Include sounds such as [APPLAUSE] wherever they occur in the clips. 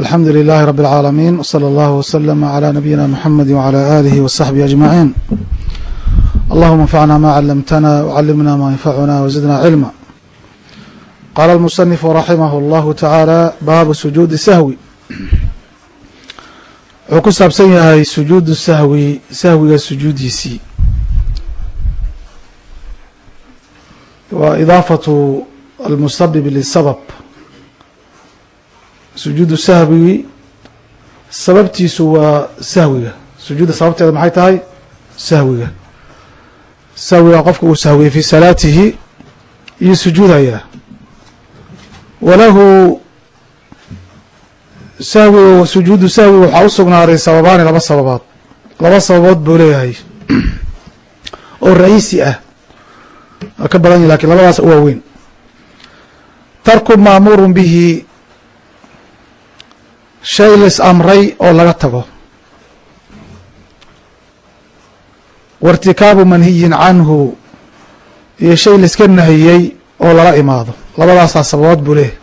alxamdu للh رب العاalمين وصلى الله وسلم على نبيina محمد وعلى آله وصحبه أجمعين اللهma انفعna ma علمتنا وعلمنا ma ينفعna وزدنا علما qال المصنف رحimه الله taعالى baabu سuجuudi sahwi wuxuu ku saabsan yahay sujuudu sahwi sahwiga sujuudiisii wa idaafaة الmusabب للsبب sujuudu sahwigi sababtiisu waa sahwiga. Sujuudda sababteeda maxay tahay? Sahwiga. Sahwiga qofka uu sahwiyey fi salaatihi iyo sujuudaya walahu sahwiga sujuudu sahwiga waxaa u sugnaaday sababaani laba sababood laba sababood buu leeyahay. [CLEARS THROAT] Oo ra'iisi ah. Ka badan yahi laakiin labadaas u waaweyn tarku maamurun bihi shay lis amray oo laga tago. Wairtikaabu manhiyin canhu iyo shay laiska nahiyey oo lala imaado. Labadaasaa sababood buu leeyahy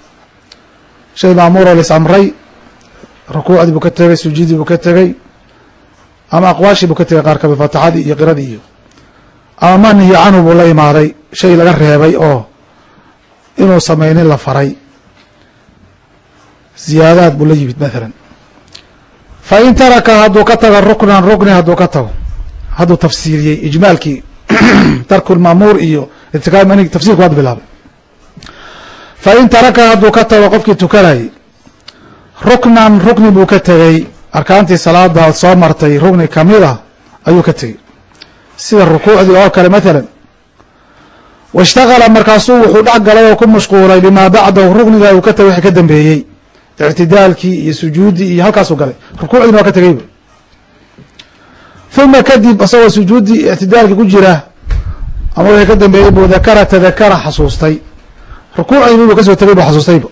shay maamuur oo lis amray rukuucdii buu ka tegey sujuudii buu ka tegey ama aqwaashii buu ka tegey qaar ka mid faatixadii iyo qiradii iyo. Ama manhiyi canhu buu la imaaday shay laga reebay oo inuu sameynin la faray ziyaadaad buu la yimid mathalan. Fa in taraka hadduu ka tago ruknan rukni hadduu ka tago hadduu tafsiiriyey ijmaalkii [CLEARS THROAT] tarku lmaamuur iyo irtikaab manig tafsirku hadda bilaabay. Fa in taraka hadduu ka tago qofkii tukanayay ruknan rukni buu ka tegey. Arkaantii salaada soo martay rukni kamida ayuu ka tegey. Sida rukuucdii oo kale mathalan waishtagala markaasuu wuxuu dhex galay oo ku mashquulay bimaa bacdahu rukniga uu ka tegay wixii ka dambeeyey ictidaalkii iyo sujuuddii iyo halkaasuu galay rukuucdiina waa ka tegeyba uma kadib isagoo sujuuddii ictidaalkii ku jira ama wixii ka dambeeyey buu dakara tadakara xasuustay rukuucdiini buu ka soo tegay buu xasuustayba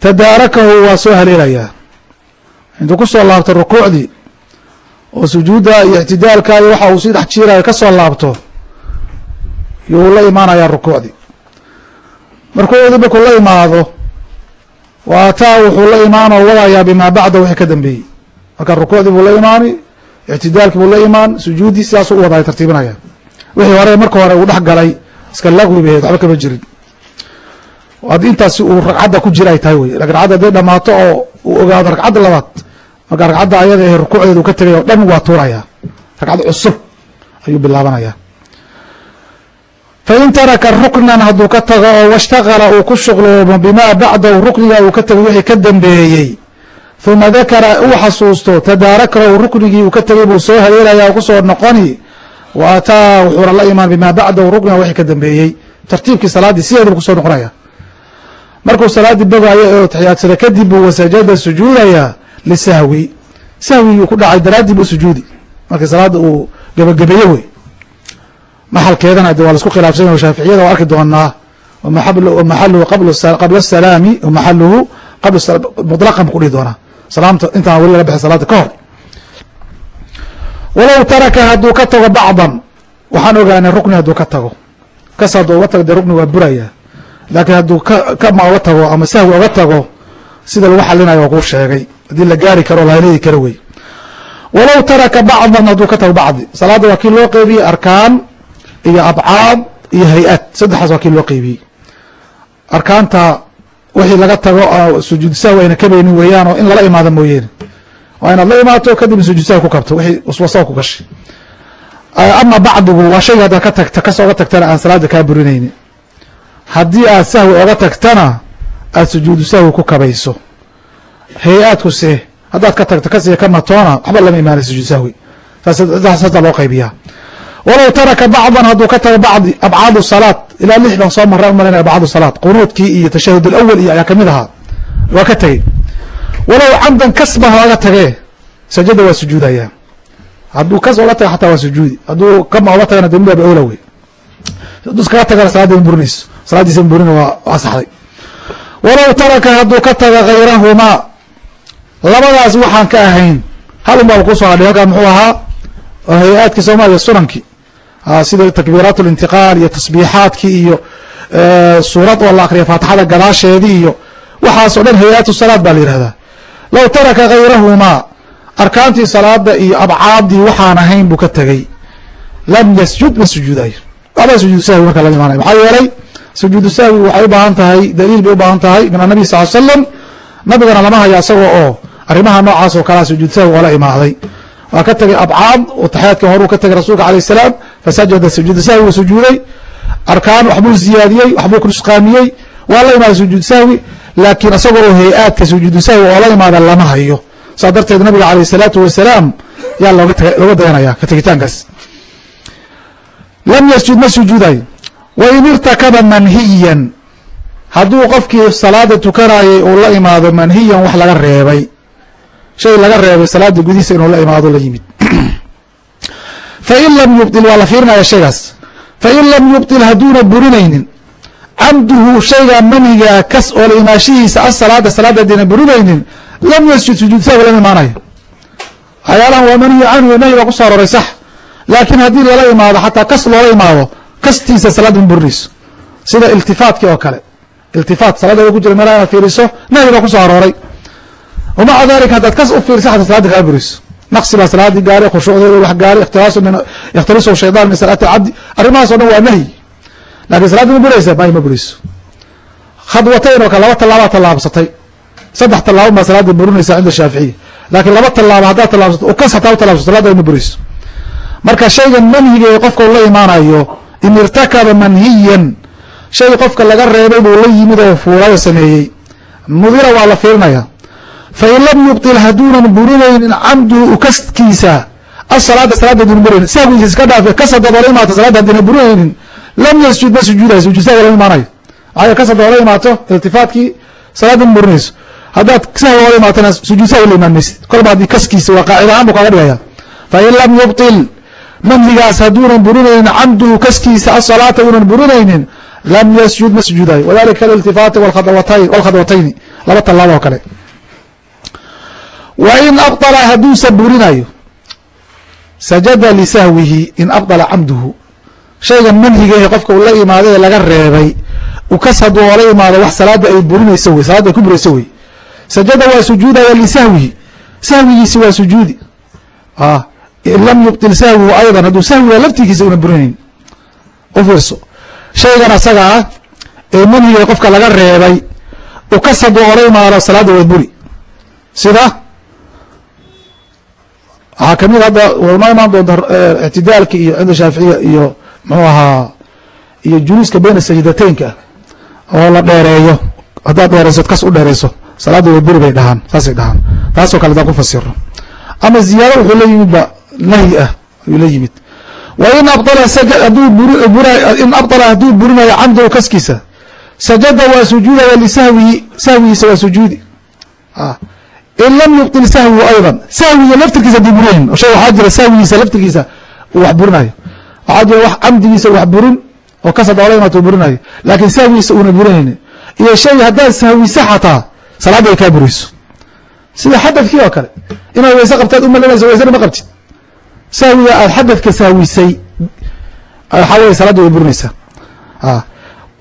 tadaarakahu waa soo haleelayaa intuu ku soo laabto rukuucdii oo sujuudda iyo ictidaalka iyo waxa uu sii dhex jiirayo ka soo laabto yuu la imaanayaa rukuucdii markuu la imaado wa wuxuu la imaan oo wadayaa bimaa bacda wixii ka dambeeyey marka rukuucdii buu la imaani ictidaalkii buu la imaan sujuuddii sidaasuu u wadaya tartiibinaya wixii hore marka hore uu dhex galay iska laqwi baheed waxba kama jirin ad intaasi uu ragcadda ku jira ay tahay wey ragcadda haday dhamaato oo uu ogaado ragcadda labaad marka ragcadda ayada ahe rukuucdeeda uu ka tegay oo dhan waa tuuraya ragcad cusub ayuu bilaabanaya fain taraka ruknan hadduu ka tago oo washtagala uu ku shuqloomo bimaa bacdahu rukniga uu ka tegay wixii ka dambeeyey huma dakara uu xasuusto tadaarakahu ruknigii uu ka tegay buu soo haleelaya oo ku soo noqoni wa ataa wuxuuna la imaan bimaa bacdahu rukniga wixii ka dambeeyey tartiibkii salaaddii sideedu ku soo noqonaya markuu salaaddii bogaayo oo taxiyaadsada kadib buu wasajada sujuudaya lisahwi sahwigii ku dhacay daraaddii buu sujuudi markii salaadda uu gebagabeeye wey maxalkeedana de waa la isku khilaafsan yahy shaaficiyada waa arki doonaa maxaluhu qabla asalaami maxaluhu muطlaqan bu ku dhihi doonaa. Salaamta intaan weli laga baxay salaada ka hor. Walow taraka hadduu ka tago bacdan waxaan ogaanay rukni hadduu ka tago. Kas hadduu oga tago dee rukni waa buraya. Laakiin hadduu kama oga tago ama sahwi oga tago sida lagu xalinayo waa kuu sheegay. Haddii la gaari karo la haleeli karo wey. Walow taraka bacdan hadduu ka tago bacdi. Salaadda waa kii loo qeybiyey arkaan iyo abcaad iyo hay'ad. Saddexdaas waa kii loo qeybiyey. Arkaanta wixii laga tago sujuud sahwi ayna kabaynin weeyaan oo in lala imaado mooyeene. Waa inaad la imaato kadibna sujuud sahwi ku kabto wixii waswasa ku gashay ama bacdigu waa shayga haddaad ka tagta kas oga tagtana aan salaada kaa burinayni haddii aad sahwi oga tagtana aad sujuudu sahwi ku kabayso. Hay'aadkuse haddaad ka tagto kasiya ka matoona waxba lama imaanay sujuud sahwi. Saasa loo qaybiyaa walow taraka bacdan hadduu ka tago bacdi abcaadu salaad ilaa lix baan soo marra umalanaya abcaadu salaad. Qunuudkii iyo tashahud alawal iyo ayaa ka mid ahaa. Waa ka tegey. Walow camdan kasban oga tagee sajada waa sujuudaya. Hadduu kas oga taga xataa waa sujuudi. Hadduu kama oga tagana dembi baaba ola wey hadduu iskaga tagana salaadda ma burinayso. Salaaddiisa ma burina waa asaxday walow taraka hadduu ka taga hayrahumaa labadaas waxaan ka ahayn. Hal un baaba ku soo hadhay halkaan muxuu ahaa hay'aadkii soomaaliya sunankii sida takbiiraat اlintiqaal iyo tasbiixaadkii iyo suurad oo la akriya faatixada gadaasheedii iyo waxaasoo dhan hay'atu salaad baa la yihahdaa low taraka hayrahumaa arkaantii salaada iyo abcaadii waxaan ahayn buu ka tegey. Lam yasjud ma sujuudayo waxbaa sujuudu sahwi marka laga imaanaya maxaa yeelay sujuudu sahwi waxay u baahan tahay daliil bay u baahan tahay min annabi sal slam nabigana lama hayo isaga oo arrimaha noocaas oo kalea sujuud sahwi oola imaaday. Waa ka tegay abcaad oo taxyaadka horuu ka tegay rasuulka alayh salaam fasajada sujuudu sahwi wuu sujuuday arkaan waxbuu ziyaadiyey waxbuu nusqaamiyey waa la imaaday sujuud sahwi laakiin isaga oo hay'aadka sujuudu sahwi oola imaada lama hayo. Saas darteed nabiga alayh salaatu wasalaam yaa looga dayanaya ka tegitaankaas. Lam yasjud ma sujuudayo wain irtakaba manhiyan. Hadduu qofkii salaada tukanayay uu la imaado manhiyan wax laga reebay. Shay laga reebay salaada gudihiisa inuu la imaado la yimid [CLEARS THROAT] fain lam yubdil waa la fiirinaya shaygaas. Fain lam yubdil hadduuna burinaynin. Camduhu shayga manhiga kas oo la imaashihiisa asalaada salaada haddiina burinaynin lam yasjud sujuud sahwi lama imaanayo. Waxyaalahan waa manhi canhu nahy baa kuso aroray sax. Laakiin haddii lala imaado xataa kas loola imaado kastiisa salaada ma burinayso. Sida iltifaatkii oo kale. Iltifaat salaada ku jira meelaha inaad fiiriso nahy baa ku soo arooray. Wamaca dalika haddaad kas u fiirisa xataa salaada kaa buriso naqsi baa salaadii gaari khushuucda wax min ikhtilisu shaydaan min salaati cabdi arrimahaas o dhan waa nahyi laakiin salaadda ma buraysa may ma burayso khadwatayn oo kale laba tallaabaa tallaabsatay. Saddex tallaabo baa salaada burinaysa cinda shaaficiya laakiin laba tallaabo haddaad tallaabsato oo kas hataa u tallaabsato salaada ma burayso marka shaygan manhiga ee qofka la imaanayo in irtakaba manhiyan shay qofka laga reebay buu la yimid oo fuulayo sameeyey. Mudira waa la fiirinaya fain lam yubtil hadduunan burinaynin camduhu ukaskiisa asalaada salaada hadduuna buraynin sahwiisa iska dhaafe kas haddaad ola imaato salaada haddiina burinaynin lam yasjud ma sujuudayo sujuud sahwi lama imaanayo maxaa kas haddaad ola imaato iltifaatkii salaada ma burinayso haddaad sahwi ola imaatona sujuud sahwi la imaan kolba haddii kaskiisa waa qaacida ahaan buu kaaga dhigaya fain lam yubtil manhigaas hadduunan burinaynin camduhu kaskiisa asalaata uunan burinaynin lam yasjud ma sujuudayo wadalika aliltifaati walkhadwatayni laba tallaabo oo kale wa in abطala hadduusa burinayo sajada lisahwihi in abطala camduhu shaygan manhigahe qofka uu la imaaday ee laga reebay ukas hadduu ola imaado wax salaada ay burinayso wey salaada ay ku burayso wey sajada waa sujuudaya lisahwihi sahwigiisi waa sujuudi in lam yubطil sahwihu ayضا hadduu sahwiga laftigiisa una burinayn u fiirso shaygan asaga ah ee manhiga qofka laga reebay ukas hadduu ola imaado salaada waa buri sida waxaa ka mid hadda noo imaan doonta ictidaalka iyo cinda shaaficiya iyo muxuu ahaa iyo juluuska bayna sajdateynka oo la dheereeyo. Haddaad dheereyso kas u dheereyso salaada way buri bay dhahaan saasay dhahaan. Taasoo kale hadaan ku fasiro ama ziyaado wuxuu la yimid ba nahyi ah ayuu la yimid. Wa in abala haduu in abala hadduu burinayo camdahu kaskiisa sajada waa sujuudaya lisahwihi sahwigiisa waa sujuudi in lam yubطil sahwigu ayضa sahwiga laftirkiisa haddii burihn shay waxaa jira sahwigiisa laftirkiisa uu wax burinayo. Waxaa jira wax camdigiisa wax burin oo kasad oola imaata burinayo. Laakiin sahwigiisa uuna burinayni iyo shay haddaad sahwisa xataa salaadda ay kaa burayso. Sida xadadkii oo kale. Inaad wayse qabtaad umalanayso waysena ma qabtid. Sahwiga aad xadadka sahwisay ah, waxaa wey salaadda way burinaysaa. Ah,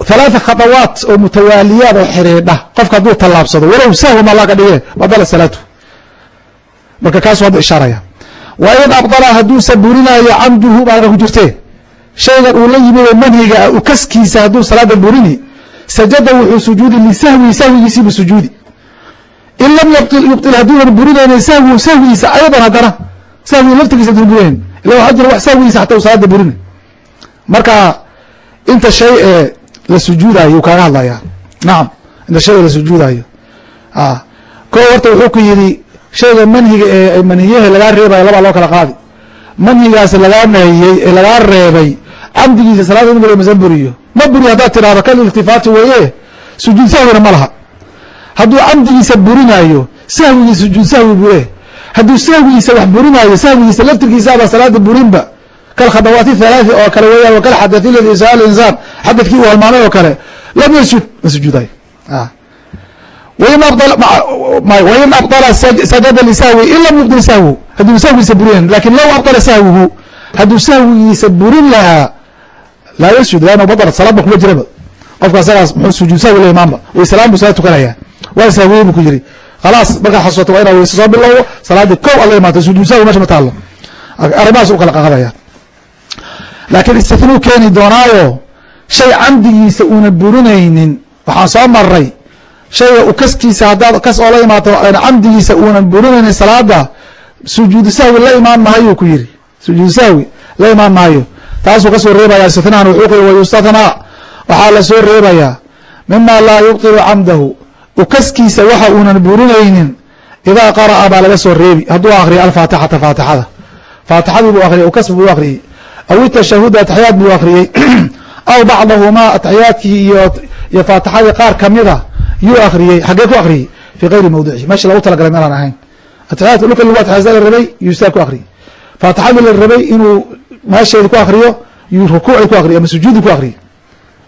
ثلاثة khطوات oo mutawaaliyaad oo xiriidha qofka hadduu tallaabsado walow sahw ma laga dhige badala salaatu marka kaasuu hadda ishaaraya wa in abdala hadduusa burinayo camduhu baa ku jirte shaygan uu la yimid oo manhiga ah u kaskiisa hadduu salaada burini sajada wuxuu sujuudi lisahwihi sahwigiisiibu sujuudi in lam yubطil hadduunan burinaynin sahwu sahwigiisa ayضan haddana sahwiga laftigiisa haduu burinayn ila waxaa jira wax sahwigiisa xataa u salaada burini marka inta shay ee la sujuudayo uu kaaga hadlayaa. Nacam inta shayga la sujuudayo ko horta wuxuu ku yidhi shayga manhiga ee manhiyaha lagaa reebayo labaa loo kala qaadi. Manhigaas lagaa nahiyey ee lagaa reebay camdigiisa salaada in masa buriyo ma buriyo haddaad tidhahdo kal weeye sujuud sahwina ma laha. Hadduu camdigiisa burinayo sahwigii sujuud sahwi bure hadduu sahwigiisa wax burinayo sahwigiisa laftirkiisaaba salaada burinba. Kalkhadawaati halaaثi oo kale weeyaan wakal ladi sal insaan xadadkii uu halmaamay oo kale lam yasjud ma sujuudayo wain abطala sajada lisahwi in lam yubdil sahwu hadduu sahwigiisa burinayn laakiin low abطala sahwihu hadduu sahwigiisa burin lahaa laa yasjud lann badr salaadba kuma jiraba qofka asagaas muxuu sujuud sahwi la imaanba waysalaan buu salaad tukanaya waa sahwiyey buu ku yiri khalaas markaad xasuusato waa inaad weyse soo bilowdo salaadii kow aad la imaato sujuud sahwi meesha ma taalo arrimahaas u kala qaqadaya laakiin istinuu keeni doonaayo shay camdigiisa una burinaynin waxaan soo maray shayga kaskiisa haddaad kas oo la imaato camdigiisa uunan burinaynin salaada sujuudu sahwi la imaan mahayuu ku yiri sujuudu sahwi la imaan maayo. Taasuu ka soo reebaya istinahan wuxuu ku wayustathnaa waxaa la soo reebayaa mima laa yubtilu camdahu. Ukaskiisa waxa uunan burinaynin idaa qara'a baa laga soo reebi. Hadduu akriyo alfaatixata faatixada. Faatixadii buu akriyay ukas buu akriyey aw itashahuda ataxiyaad buu akriyey [CLEARS THROAT] aw bacdahumaa ataxiyaadkii iyo faatixadii qaar kamida yuu akriyey xaggee ku akriyey fii gayri mawdicihi meesha lagu talagalay meelaan ahayn atixyaadka dhulka lagu atixyaadsa la rabay yuu saa ku akriyey faatixadii la rabay inuu meesheedi ku akriyo yuu rukuuci ku akriyo ama sujuudi ku akriyey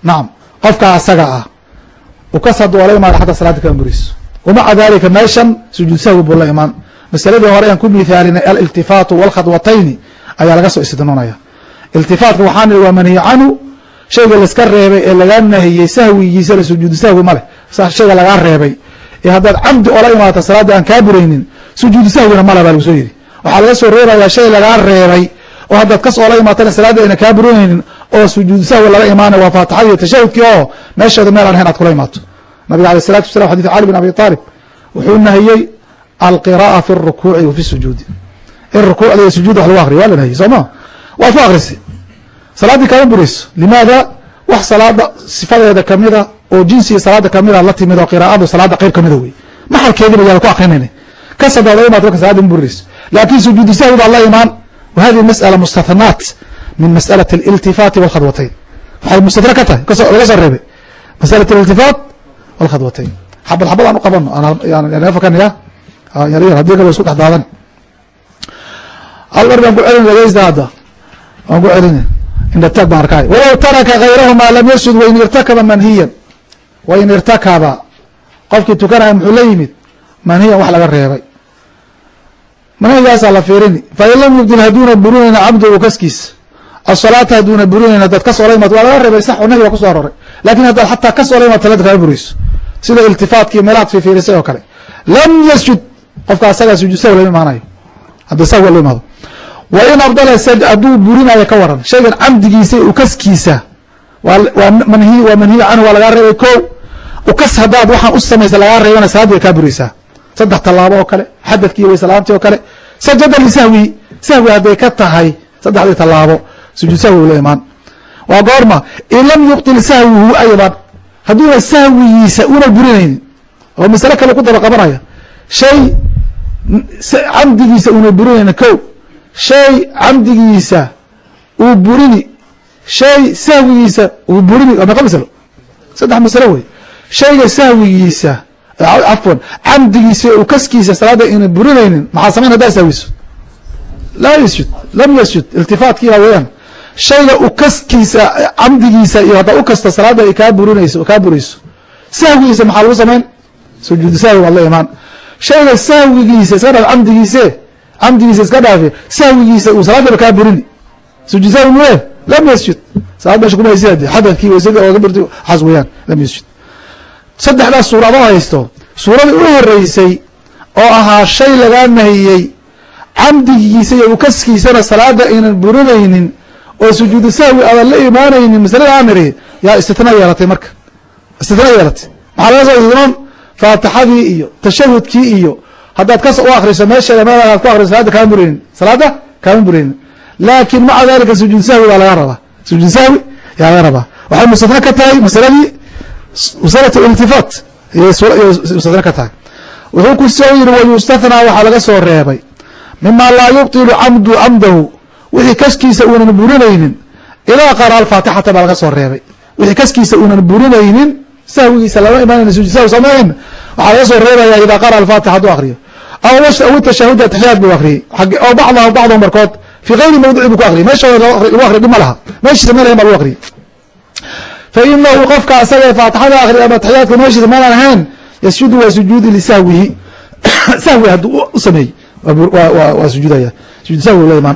nacam qofkaa asaga ah ukas hadduu ola imaado xataa salaada kama buriso wamaca dalika meeshan sujuud sahwi buu la imaan masaladii hore aan ku mithaalinay aliltifaatu walkhadwatayni ayaa laga soo istidnoonaya iltifaatka waxaan nihi waa manhiy canhu shayga laiska reebay ee lagaa nahiyey sahwigiisa la sujuudu sahwi ma leh. Shayga lagaa reebay. Ee haddaad camdi ola imaato salaada aan kaa buraynin sujuudu sahwina male baa lagu soo yidhi. Waxaa laga soo reebayaa shay lagaa reebay oo haddaad kas oola imaatana salaada ayna kaa buranaynin oo sujuudu sahwi laga imaanay waa faatixadii iyo tashahudkii oo meesheeda meel aan ahayn aad kula imaato. Nabiga aleh salatu wasalam xadid cali bin abi aalib wuxuu nahiyey alqira'a fi rukuuci wa fi sujuudi. In rukuucda iyo sujuud wax lagu akriyo waa la nahiyey soo ma? Waad ku akrisi salaaddii kaama burayso limaada? Wax salaada sifadeeda kamida oo jinsiga salaada kamida la timid oo qiraa'adu salaada qayb kamida wey maxalkeediiba yaalla ku akrinayna ka sadooda imaad marka salaada ma burayso laakiin sujuudu baa la imaan wa mas'ala mustathanaat min mas'alati aliltifaati walkhadwatayn. Waxay mustatna ka tahay? Laga soo reebay. Mas'alat aliltifaat walkhadwatayn. Xabad xabad aan u qabano afakanaya yaryar haddii kale isku dhex daadan. Hal baan ku celin dhegeysta hadda waan ku celin celina indhataag baan arkay walow taraka gayrahumaa lam yasjud wain irtakaba manhiyan wain irtakaba qofkii tukanaya muxuu la yimid manhiyan wax laga reebay manhigaasaa la fiirini fain lam yubdil haduuna burinayna cabduhu kaskiisa asalaata haduuna burinayna dad kas ola imaad waa laga reebay sax oo nahi waa aroray laakiin haddaad xataa kas ola imaad salaada kama burayso sida iltifaatkii meelaad fifiirisay oo kale lam yasjud qofka asagaa sujuud sahwi lama imaanayo haddii sahwi la imaado wa in abdala hadduu burinayo ka waran. Shaygan camdigiisa u kaskiisa waa manhi waa manhiy canhu waa lagaa reebay ko ukas haddaad waxaan u samaysa lagaa reebana salaadii way kaa buraysaa. Saddex tallaabo oo kale xadadkii waysalaamtii oo kale. Sajada lisahwi sahwi hadday ka tahay saddexdii tallaabo. Sujuud sahwi la imaan waa goorma in lam yubtil sahwihu aydan hadduuna sahwigiisa una burinaynin oo masale kale ku daba qabanaya shay camdigiisa una burinaynin ko shay camdigiisa uu burini shay sahwigiisa uu burini waa meeqa masalo. Saddex masalo wey shayga sahwigiisa cafwan camdigiisa u kaskiisa salaada ina burinaynin maxaa samayn haddaa sahwiso? Laa yasjud lam yasjud iltifaatkiiba weyaan shayga u kaskiisa camdigiisa iyo haddaa u kasta salaada ay kaa burinayso kaa burayso sahwigiisa maxaa lagu samayn? Sujuudu sahwi waad la imaan. Shayga sahwigiisa iska camdigiise camdigiisa iska dhaafe sahwigiisa uu salaadaba kaa burini sujuud sahwi muye lam yasjud salaad meesha kuma haysid xadadkii waysada ooga birti waxaas weeyaan lam yasjud saddexdaas suuradoo haysto suuradii u horeysay oo ahaa shay lagaa nahiyey camdigiisa iyo ukaskiisana salaada aynan burinaynin oo sujuudu sahwi aadan la imaanaynin masalada amiri yaa istitna yeelatay marka istitna yeelatay maxaa laga soo istinoon faatixadii iyo tashahudkii iyo haddaad kas u akriso meesheeda meel aad ku akriso salaada kaama buraynin salaada kaama buraynin laakin maca dalika sujuud sahwi baa laga rabaa. Sujuud sahwi yaa laga rabaa. Waxay mustadna ka tahay masaladii masalat iltifaat mustadna ka tahay. Wuxuu ku soo yiri wayustathnaa waxaa laga soo reebay. Mima laa yubtilu camdu camdahu. Wixii kaskiisa uunan burinaynin idaa qara alfaatixata baa laga soo reebay. Wixii kaskiisa uunan burinaynin sahwigiisa lama imaanayna sujud sahwi samayn waxaa laga soo reebaya idaa qara alfaatixa hadduu akriyo aw tashahuda taxiyaad buu akriyey oo bacdahu bacdahu markood fii gayri mawdici buu ku akriyay meeshooda lagu akriy dhib ma laha meeshiisa meel ahayn baa lagu akriyay fainahu qofka asaga faatixada akriya ama taxiyaadka meeshiisa meelaan ahayn yasjudu waa sujuudi lisahwihi sahwi hadduu u sameeyey waa sujuudaya sujuud sahwi la imaan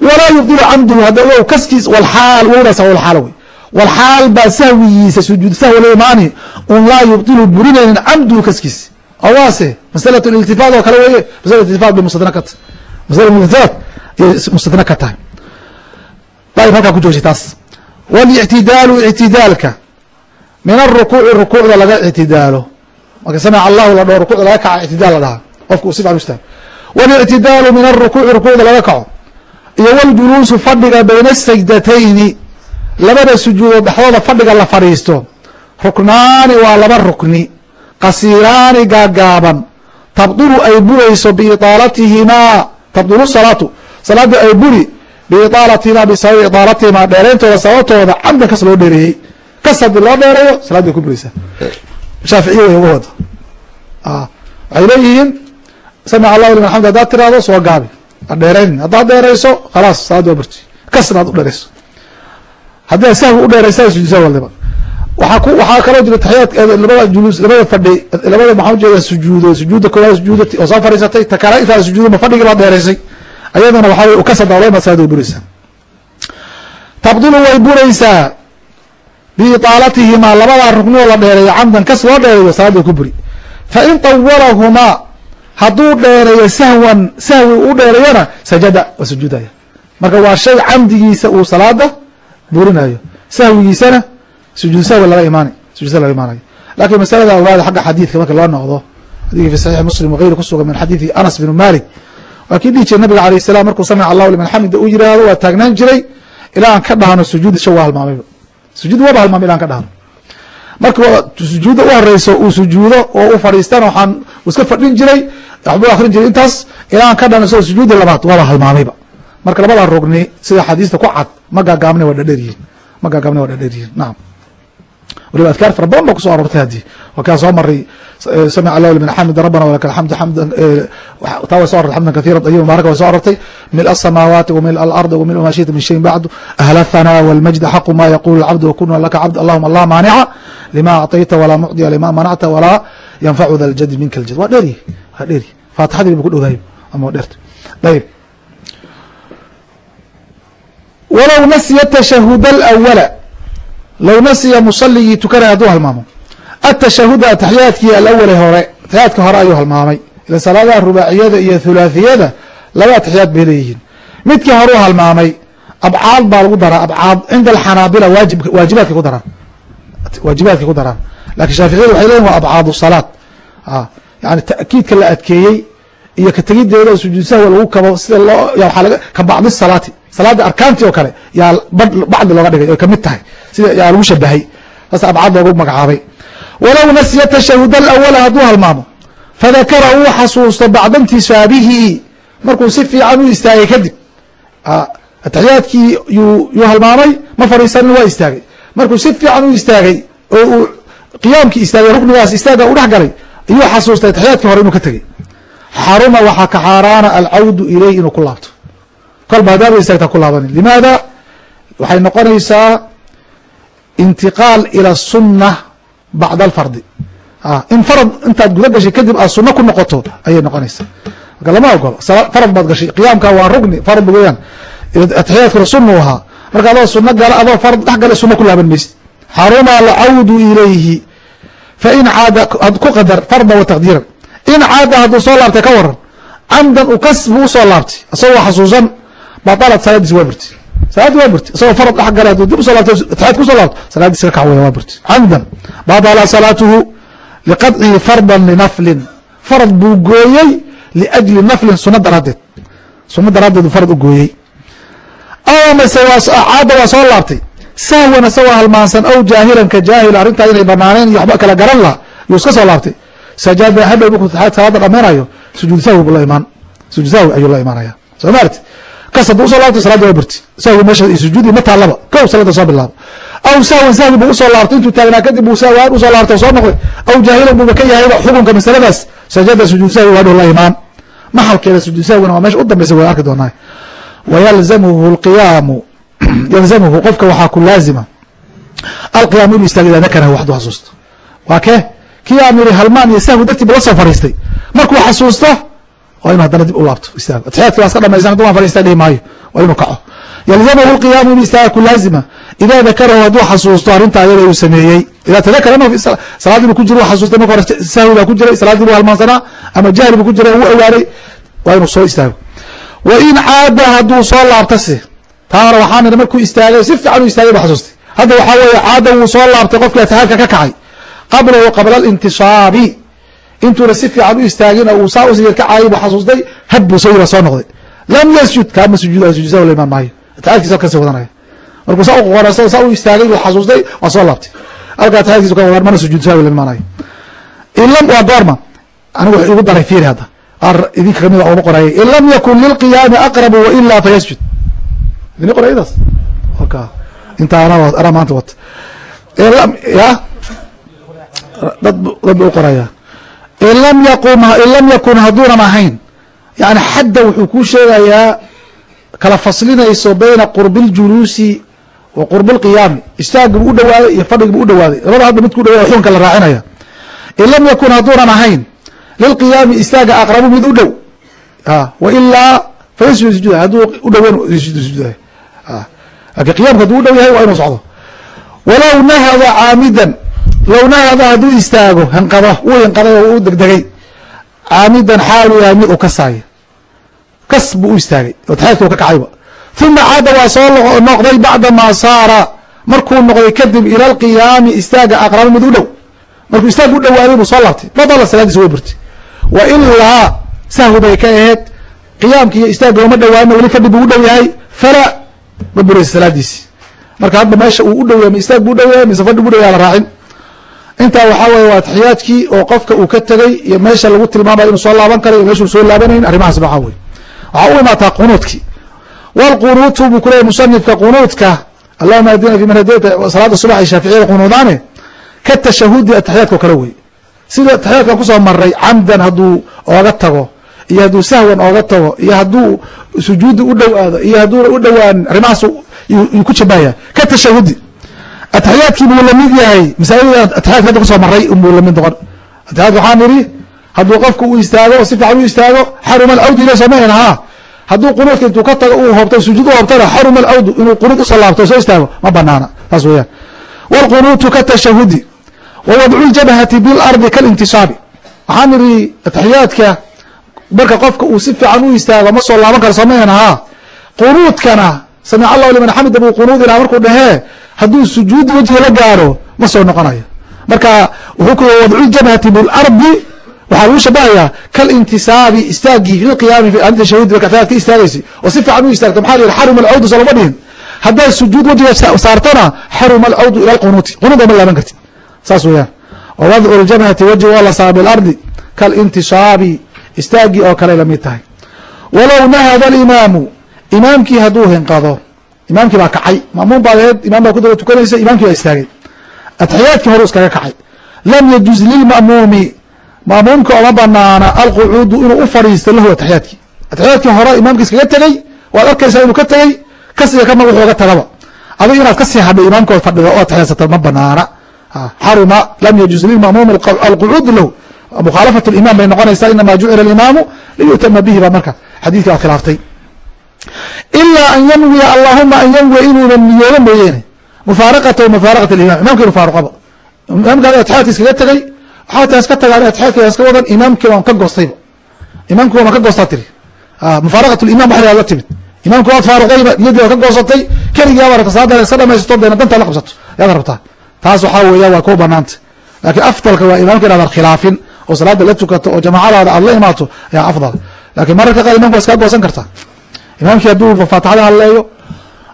walaa yubdilu camduhu hadda wow kaskiis walxaal wowdaas walxaala wey walxaal baa sahwigiisa sujuud sahwi la imaani un laa yubtilu burinaynin camduhu kaskiisi awaase masalat iltifaat oo kale weye masala iltifaat bay mustadna ka tahay masala iltifaat ayay mustadna ka tahay. Ayib halkaa ku jooji taas. Walictidaalu ictidaalka. Min arukuuci rukuucda laga ictidaalo. Marka samica allahu la dhaho rukuucda laga kaca ictidaal la dhahaa qofka si fiican u istaago walictidaalu min arukuuci rukuucda laga kaco. Iyo waljuluusu fadhiga bayna asajdatayni labada sujuudood dhexdooda fadhiga la fadhiisto. Ruknaani waa laba rukni qasiiraani gaagaaban. Tabdulu ay burayso biitaalatihimaa tabdulu salaatu. Salaada ay buri biitaalatihimaa bisababi itaalatihimaa dheerayntooda sababtooda camdan kas loo dheereeyey. Kas haddii loo dheereeyo salaadday ku buraysaa shaaficiya way uga wada. Waxay leeyihiin samic allahu liman xamd haddaad tiraahdo soo gaabi. Ha dheeraynin haddaad dheerayso khalaas salaad waa burti kasna ad u dheerayso. Haddii ad sahwi u dheeraysa sujuudsa waliba waxaa kaloo jira taxiyaad labada juluus labada fadhi labada maxaa ujeeda sujuudo sujuudda koowaad sujuuda oo soo fadhiisatay ta kale intaa sujuudma fadhigii baad dheeraysay ayadana waxaa wey kasada olama salaad way buraysaa. Tabdulu way buraysaa biitaalatihimaa labadaa ruknoo la dheereeyo camdan kas loo dheereeyo salaad way ku buri. Fain tawalahumaa hadduu dheereeyo sahwan sahwi u dheereeyona sajada waa sujuudaya. Marka waa shay camdigiisa uu salaada burinayo. Sahwigiisana sujuud sahwi laga imaanay sujud sahwi laga imaanayo laakiin masalada ogaada xagga xadiidka marka loo noqdo xadidki fi saxiix muslim wagayri kusugan min xadiidi anas bn malik waa kii dhihi jiray nabiga alayh salam markuu samica allahu liman xamida u yiraahdo waa taagnaan jiray ilaa aan ka dhahno sujuud isha waa halmaamayba sujuud waaba halmaamay ila aan ka dhahno. Marka sujuudda u horeyso uu sujuudo oo u fadhiistana waxaan iska fadhin jiray waxbuu akrin jiray intaas ilaa aan ka dhahno isagoo sujuudi labaad waaba halmaamayba marka labada rugni sida xadiista ku cad ma gaagaabna waa dhadheryihin ma gaagaabna waa dhadheryihin nacam waliba adkaar fara badan ba kuso aroortay haddii. Waa kaa soo maray samic allahu liman xamida rabbana walaka alxamdu xamdan taa way so arortay xamdan kahiira ayiba mubaaraka way so arortay mil asamaawaati wa mil alardi wa mil ma shita min shayin bacdu ahla thanaa walmajdi xaqu ma yaqulu lcabdu wakuna laka cabd allahuma allah maanica lima acطayta walaa mucdiya lima manacta walaa yanfacu da ljadi minka ljad waa dheeryi waa dheeryi faatixadii ba ku dhowdahay ama dheerta. Ayib walow nasiya tashahuda alawala low nasiya musaligii tukanaya hadduu halmaamo atashahuda ataxiyaadkii alawale hore ataxiyaadka hore ayuu halmaamay ila salaadaha rubaaciyada iyo thulaahiyada laba ataxiyaad bay leeyihiin midkii horeu halmaamay abcaad baa lagu daraa abcaad cinda alxanaabila waajib waajibaadkay ku daraan waajibaadkay ku daraan laakiin shaaficiyadu waxay leyihin waa abcaad salaad yani ta'kiidka la adkeeyey iyo ka tegideeda oo sujuud sahwa lagu kabo sida loo waaa laga ka bacdi salaati salaada arkaantii oo kale yaa bacdi looga dhigay oy ka mid tahay. Sida yaa lagu shabahay saas abcaad loogu magacaabay. Walow nasiya tashahud alawala hadduu halmaamo fadakara uu xasuusto bacda intisaabihi markuu si fiican u istaagay kadib. Ataxiyaadkii yuu halmaamay ma fadhiisanin waa istaagay. Markuu si fiican u istaagay oo uu qiyaamkii istaagay ruknigaas istaaga u dhex galay ayuu xasuustay ataxiyaadkii hore inuu ka tegey. Xaruma waxaa ka xaaraana alcawdu ileyh inuu ku laabto kolba haddaaba istaagtaa ku laabanin. Limaada waxay noqonaysaa intiqaal ila sunna bacda alfardi in farad intaad guda gashay kadib aad sunno ku noqoto ayay noqonaysaa. Marka lama ogolo farad baad gashay qiyaamka waa rugni farad weyaan atixiyaadkuna sunnu ahaa. Marka adoo suno gala adoo farad dhex gala sunno ku laaban maysid. Xaruma alcawdu ilayhi. Fain caada ku qadar fardan wa in caada hadduu soo laabtay ka waran camdan u kas buu u soo laabtay isagoo xasuusan baalat salaadiisi waa burti salaaddi waa burti isagoo farad dhex gala hadduu dib u soo laabto ataxiyaad ku soo laabto salaadiisi ka kac weya waa burti camdan baطala salaatuhu liqadcihi fardan linaflin farad buu gooyey liajli naflin suno daraaddeed suno daraaddeed farad u gooyey aw mase caada waa soo laabtay sahwan isagoo halmaansan aw jaahilan ka jaahil arrintaa inay banaaneen iyo waxba kala garan laha yuu iska soo laabtay sajada hadhow markuu salaada dhameynayo sujuud sahwi buu la imaan sujuud sahwi ayuu la imaanaya soo maarti kas hadduu u soo laabtay salaadda waa burti sahwi meesha iyo sujuudi ma taallaba. Kow salaada soo bilaabo aw sahwan sahwi buu u soo laabtay intuu taagnaa kadib buu sahwi aan u soo laabtay oo soo noqday. Aw jaahilan buuba ka yahayba xukunka masaladaas. Sajada sujuud sahwi waa dhow la imaan maxalkeeda sujuud sahwina waa meesha u dambaysa way arki doonaa wayalzamuhu alqiyaamu. [CLEARS THROAT] Yalzamuhu qofka waxaa ku laazima. Alqiyaamu inuu istaago idaa dakarahu waxdu xasuusto. Waa kee? Kii aan yiri halmaan iyo sahwi dartiiba la soo fariistay. Markuu xasuusto waa inuu haddana dib u laabto istaago atixiyaadki waa iska dhamaysan haduu waan fariista dhihi maayo waa inuu kaco. Yalzamahu lqiyaamu in istaaga ku laazima. Idaa dakarahu hadduu xasuusto arrinta ayada uu sameeyey idaa tadakara anhu salaad inuu ku jiro xasuustay marka hore sahwi baa ku jiray salaaddii buu halmaansanaa ama jahli buu ku jiray uu awaaray waa inuu soo istaago. Wa in caada hadduu soo laabtase taa hore waxaa nidhi markuu istaagay si fiican u istaagay bu xasuustay. Hadda waxaa weeye caada wuu soo laabtay qofkii atixaadka ka kacay. Qablahu qabla alintisaabi intuuna si fiican u istaagin uu saa u sii kacayay buu xasuustay had buu soo yira soo noqday. Lam yasjud kaama sujuudayo sujuudsa la imaan maayo. Atixaadkiisa halkasii wadanaya. Markuu saa uqoonaysto saa u istaagay buu xasuustay waa soo laabtay. Halka atixaadkiisa ka wadan mana sujuud saawi la imaanayo in lam waa goorma anigu wuxuu igu daray fiiri hadda. Qaar idinka kamida ooma qorayay in lam yakun lilqiyaami aqrabu wailaa fayasjud idin qorayadaas oka inta anaa maanta wata ya dad dad u qoraya in lam yakun hadduunan ahayn. Yani xadda wuxuu kuu sheegayaa kala faslinayso bayna qurbi اljuluusi wa qurbi اlqiyaami istaagii buu u dhawaaday iyo fadhigi buu u dhawaaday. Labada hadda midku dhawaay xunka la raacinaya. In lam yakun hadduunan ahayn. Lilqiyaami istaaga aqrabu mid u dhow wailaa fayasjud sujuuda hadduu u dhoweyn sujuuday laakiin qiyamka haduu u dhow yahay waa inuu socdo. Walow nahada caamidan low nahada hadduu istaago hanqado uu hinqaday oo u degdegay. Caamidan xaalu yahay mid u kasaayo kas buu u istaagay oo taxaadka u ka kacayba uma caada waa soo noqday bacda maa saara. Markuu noqday kadib ila alqiyaami istaaga aqrabo mid u dhow. Markuu istaag u dhawaaday buu soo laabtay. Badala salaadiisa way burtay wa ilaa sahwi bay ka aheyd qiyaamki iyo istaagga uma dhawaana weli fadhi buu u dhow yahay. Fala ma buraysa salaadiisi marka hadba meesha uu u dhow ma istaag buu dhow yahay mise fadhi bu u dhow yahay la raacin intaa waxaa weye waa taxiyaadkii oo qofka uu ka tegey iyo meesha lagu tilmaamayo inuu soo laaban karo iyo meeshuu soo laabanayn arrimahaas waxaa weye waxaa u imaataa qunuudki wlqunuutu buu ku leeyay musanifka qunuudka allahuma adina fi man hadayta salaada subax ay shaaficiyada qunuudaane ka tashahudi ataxiyaadka o kale wey sida ataxiyaadkan ku soo maray camdan hadduu ooga tago iyo hadduu sahwan ooga tago iyo hadduu sujuudi u dhowaado iyo hadduuna u dhowaan arrimahaas yuu ku jabahaya ka tashahudi ataxiyaadkii buu la mid yahay masaa'ilda ataxiyadka hadda ku soo maray unbuu la mid noqon ataxiyadka waxaan idhi hadduu qofku u istaago oo si fiican u istaago xaruma alcawdi ila samayn ha hadduu qunuudka intuu ka tago uu hoobto sujuud u hoobtana xaruma alcawdu inuu qunuud u soo laabto soo istaago ma banaana taas weeyaan wاlqunuutu katashahudi wa wadcu ljabhati bilardi kalintisaabi waxaan idhi ataxiyaadka marka qofka uu si fiican u istaago ma soo laaban karo samayn ha qunuudkana samic allahu liman xamida buu qunuudi laha markuu dhahee hadduu sujuud wejhi la gaaro ma soo noqonayo. Marka wuxuu ku wadcu ljabhati bilardi waxaa lagu shabahayaa kalintisaabi istaagii fi qiyaami fi tashahudi marka atayaad ka istaagaysa oo si fiican u istaagto maxaa la yihi xaruma alcawdu soo lama dhihin. Haddaad sujuud wejiga saartona xaruma alcawdu ila alqunuuti. Qunuud ma laaban kartid. Saas weeyaan. Wa wadcu ljabhati wejhi waa la saara bilardi kalintisaabi istaagii oo kale la mid tahay. Walow nahada alimaamu. Imaamkii hadduu hinqado imaamkii baa kacay maamuum baad aheed imaam baa ku daba tukanaysa imaamkii baa istaagay. Ataxiyaadkii hore iskaga kacay. Lam yajuz lilma'muumi maamuumka oma banaana alqucuudu inuu u fadhiisto lahu ataxiyaadkii ataxiyaadkii hore imaamka iskaga tegey waad arkaysaa inuu ka tegey kasiga kama wuxuu oga tagaba. Adig inaad ka sii hadhay imaamkood fadhida oo atixiyaadsata ma banaana. Xaruma lam yajuz lilma'muumi alqucuudu lahu. Mukhaalafat limaam bay noqonaysaa inama jucila alimaamu liyutama bihi baa marka xadiidkii baad khilaaftay ilaa an yanwiya allahuma an yanwiya inuunan niyoodo mooyeene mufaaraqatahu mufaaraqat alimam imamka inu faaruqaba imaamka atixyaadka iskaga tegey waxaa taas ka tagaan atixyaadka iska wadan imaamkii baan ka goostayba imaamkii baan ka goostaa tiri mufaaraqat limam waxaa la timid imaamki waad faaruqayba niyadii baad ka goosatay keligaa baa rabta salaada iska dhamaysato deena danta la qabsato yaad rabtaa taas waxaa weeya waa ku banaanta laakiin afdalka waa imaamka inaadan khilaafin oo salaada la tukato oo jamaacadaada aad la imaato ayaa afdal lakiin mararka qaar imamka waa iskaa goosan kartaa imaamkii hadduu faatixada hadleeyo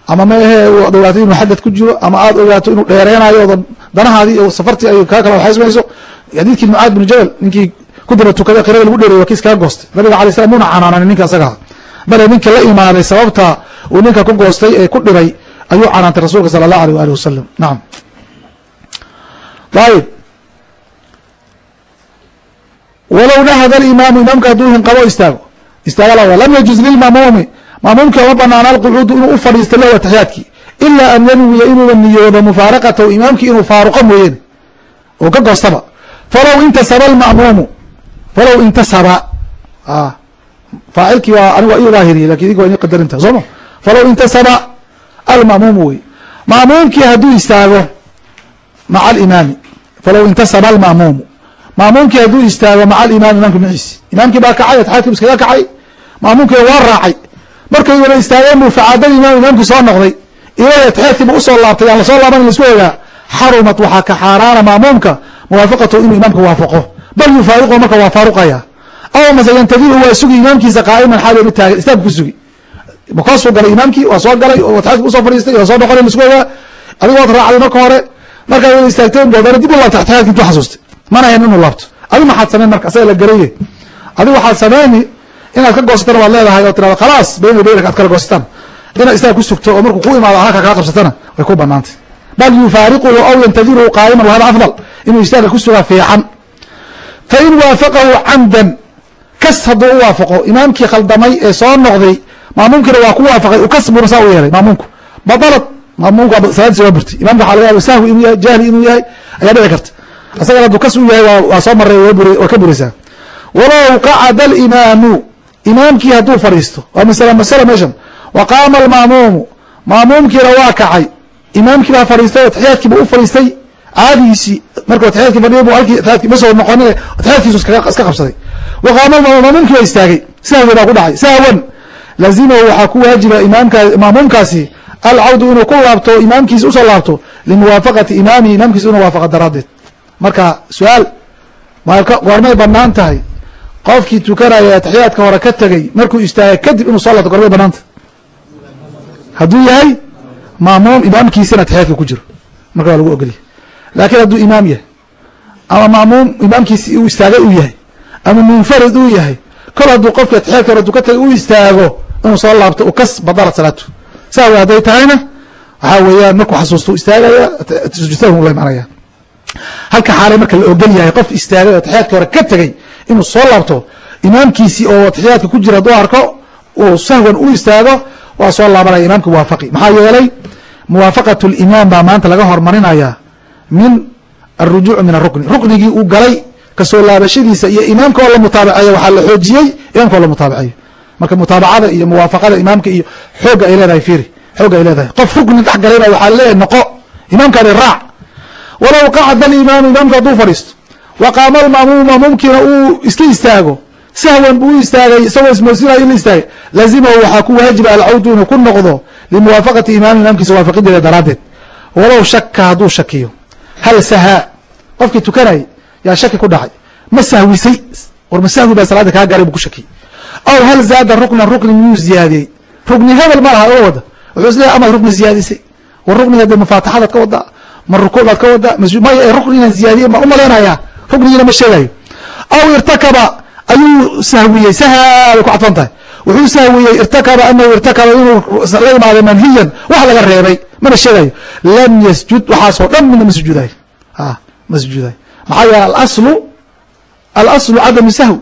ama maahe ogaato inuu xadad ku jiro ama aad ogaato inuu dheereynayo odan danahaadii o safartii ay kaa kala waxaysmayso xadiidkii mucaad binu jabal ninkii ku daba tukaday qirada lagu dheereey waa kiis kaga goostay. Nabiga alay slam muna canaananin ninka asagaha bale ninka la imaaday sababta uu ninka ku goostay ee ku dhibay ayuu canaantay rasuulka sala allahu alيh wali wasalam nacam ayib walow nahada alimaamu imaamka hadduu hinqabo istaago. Istaaga la lam yajuz lilmamuumi maamuumkii oma banaana alqucuudu inuu u fadhiisto lahu ataxiyaadkii ilaa an yanwiya inuuba niyoodo mufaaraqatahu imaamkii inuu faaruqo mooyeene oo ka goostaba. Falow intasaba alma'muumu. Falow intasaba. Faacilkii waa aniga ii daahiriye laakiin idinka waa ini qadarinta sooma falow intasaba alma'muumu wey. Ma'muumkii hadduu istaago maca alimaami. Falow intasaba alma'muumu. Ma'muumkii hadduu istaago maca alimaami imamka maciisi imaamkii baa kacay atixaadkii bu iskaga kacay. Ma'muumkii waa raacay markay wada istaageen buu facaadadii imaam imaamkii soo noqday. Ilaahi atixaadkiiba u soo laabtay aan la soo laaban la isku ogaa xarumat waxaa ka xaaraana ma'muumka muwaafaqatu inuu imaamka waafaqo. Bal yufaariqu marka waa faaruqaya. Aw mase waa sugi imaamkiisa qaa'iman xaal u taagan istaagku ku sugi makaasuu galay imaamkii waa soo galay oo atixaadkii u soo fadhiistay waa soo noqonay la isku ogaa adigood raacday marka hore markaad wada istaagteen bu dib u laabtay atixaadkii intuu xasuustay. Mana ahayn inuu laabto. Adi maxaad samayn marka asaga la garaye. Adi waxaad sameyni inaad ka goosatana waad leedahay oo tirahdo khalaas bayna baynaka ad kala goosataan inaad istaag ku sugto oo markuu ku imaado halka kaa qabsatana way ku banaantay bal yufaariquhu aw yantadiruhu qaa'iman wahada afdal inuu istaaga ku sugaa fiican. Fain waafaqahu camdan kas hadduu u waafaqo imaamkii khaldamay ee soo noqday maamuumkiina waa ku waafaqay ukas buuna saa u yeelay maamuumku badalad maamuumku salaadiisa waa burtay imamka waxa laga yaba sahwi inuu yahay jahli inuu yahay ayaa dhici karta. Isagana hadduu kas u yahay waa soo maray waa ka buraysaa walow qacada alimaamu imaamkii hadduu fadhiisto. Waa masala masala meeshan. Wa almaamuumu maamuumkiina waa kacay. Imaamkii baa fadhiistay atixiyaadkii buu u fadhiistay. Caadigiisii markuu atixiyaadkii fadhiya bu halkii atixiyaadkii ma soo noqonine atixiyaadkiisu iska qabsaday. Wa qaama almaamuum maamuumkii baa istaagay. Sahwi baa ku dhacay. Sahwan lazimahu waxaa ku waajiba imaamka maamuumkaasi alcawdu inuu ku laabto imaamkiisi u soo laabto limuwaafaqati imaamihi imaamkiisa inuu waafaqa daraaddeed. Marka su'aal goormay bannaan tahay qofkii tukanaya atixiyaadka hore ka tegey markuu istaagay kadib inuu soo laabto goormay banaanta. Hadduu yahay maamuum imaamkiisina atixiyaadka ku jiro. Marka waa lagu ogolyahy laakiin hadduu imaam yahay ama maamuum imaamkiisi uu istaagay uu yahay ama munfarid uu yahay kol hadduu qofki atixiyaadka hore hadduu ka tegay u istaago inuu soo laabto u kas badalat salaatu saawi hadday tahayna waxaa weeyaan markuu xasuusto istaagaya sujuudsahu la imanaya halka xaalay marka la ogol yahay qof istaagay oo atixiyaadka hore ka tegey inuu soo laabto imaamkiisii oo atixiyaadka ku jira hadduu arko uu sahwan u istaago waa soo laabanaya imaamka waafaqi. Maxaa yeelay muwaafaqatu limaam baa maanta laga hormarinaya min alrujuuc min arukni ruknigii uu galay ka soo laabashadiisa iyo imaamka oo la mutaabaceeyo waxaa la xoojiyey imaamka oo la mutaabaceeyo marka mutaabacada iyo muwaafaqada imaamka iyo xooga ay leedahay firi xooga ay leedahay. Qof rukni dhex galayba waxaa leeyahay noqo imaamkaani raac. Walow qacda alimaamu imaamka hadduu fadhiisto wa qaama almaamuumu maamuumkiina uu iska istaago. Sahwan buu u istaagay isagoo ismoosinayo in la istaagay. Lazimahu waxaa ku waajiba alcawdu inuu ku noqdo limuwaafaqati imaami imaamkiisa waafaqideeda daraaddeed. Walow shaka hadduu shakiyo hal sahaa qofkii tukanayay yaa shaki ku dhacay. Ma sahwisay? War ma sahwi baa salaada kaa garay buu ku shakiyey. Aw hal zaada ruknan rukni miyuu ziyaadiyey. Rukni hebel ma laha oga wada. Wuxuu isleeyahy amaad rukni ziyaadisay. War rukniga dee mafaatixadaad ka wadaa ma rukuucdaad ka wadaa maya rukni inaan ziyaadiye baan umalaynayaa ruknigiina ma sheegayo aw irtakaba ayuu sahwiyey saha bay ku cadfan tahay wuxuu sahwiyey irtakaba anahu irtakaba inuu la imaaday manhiyan wax laga reebay mana sheegayo lam yasjud waxaasoo dhan midna ma sujuudayo ma sujuudayo maxaa yeele alaslu alaslu cadamu sahwi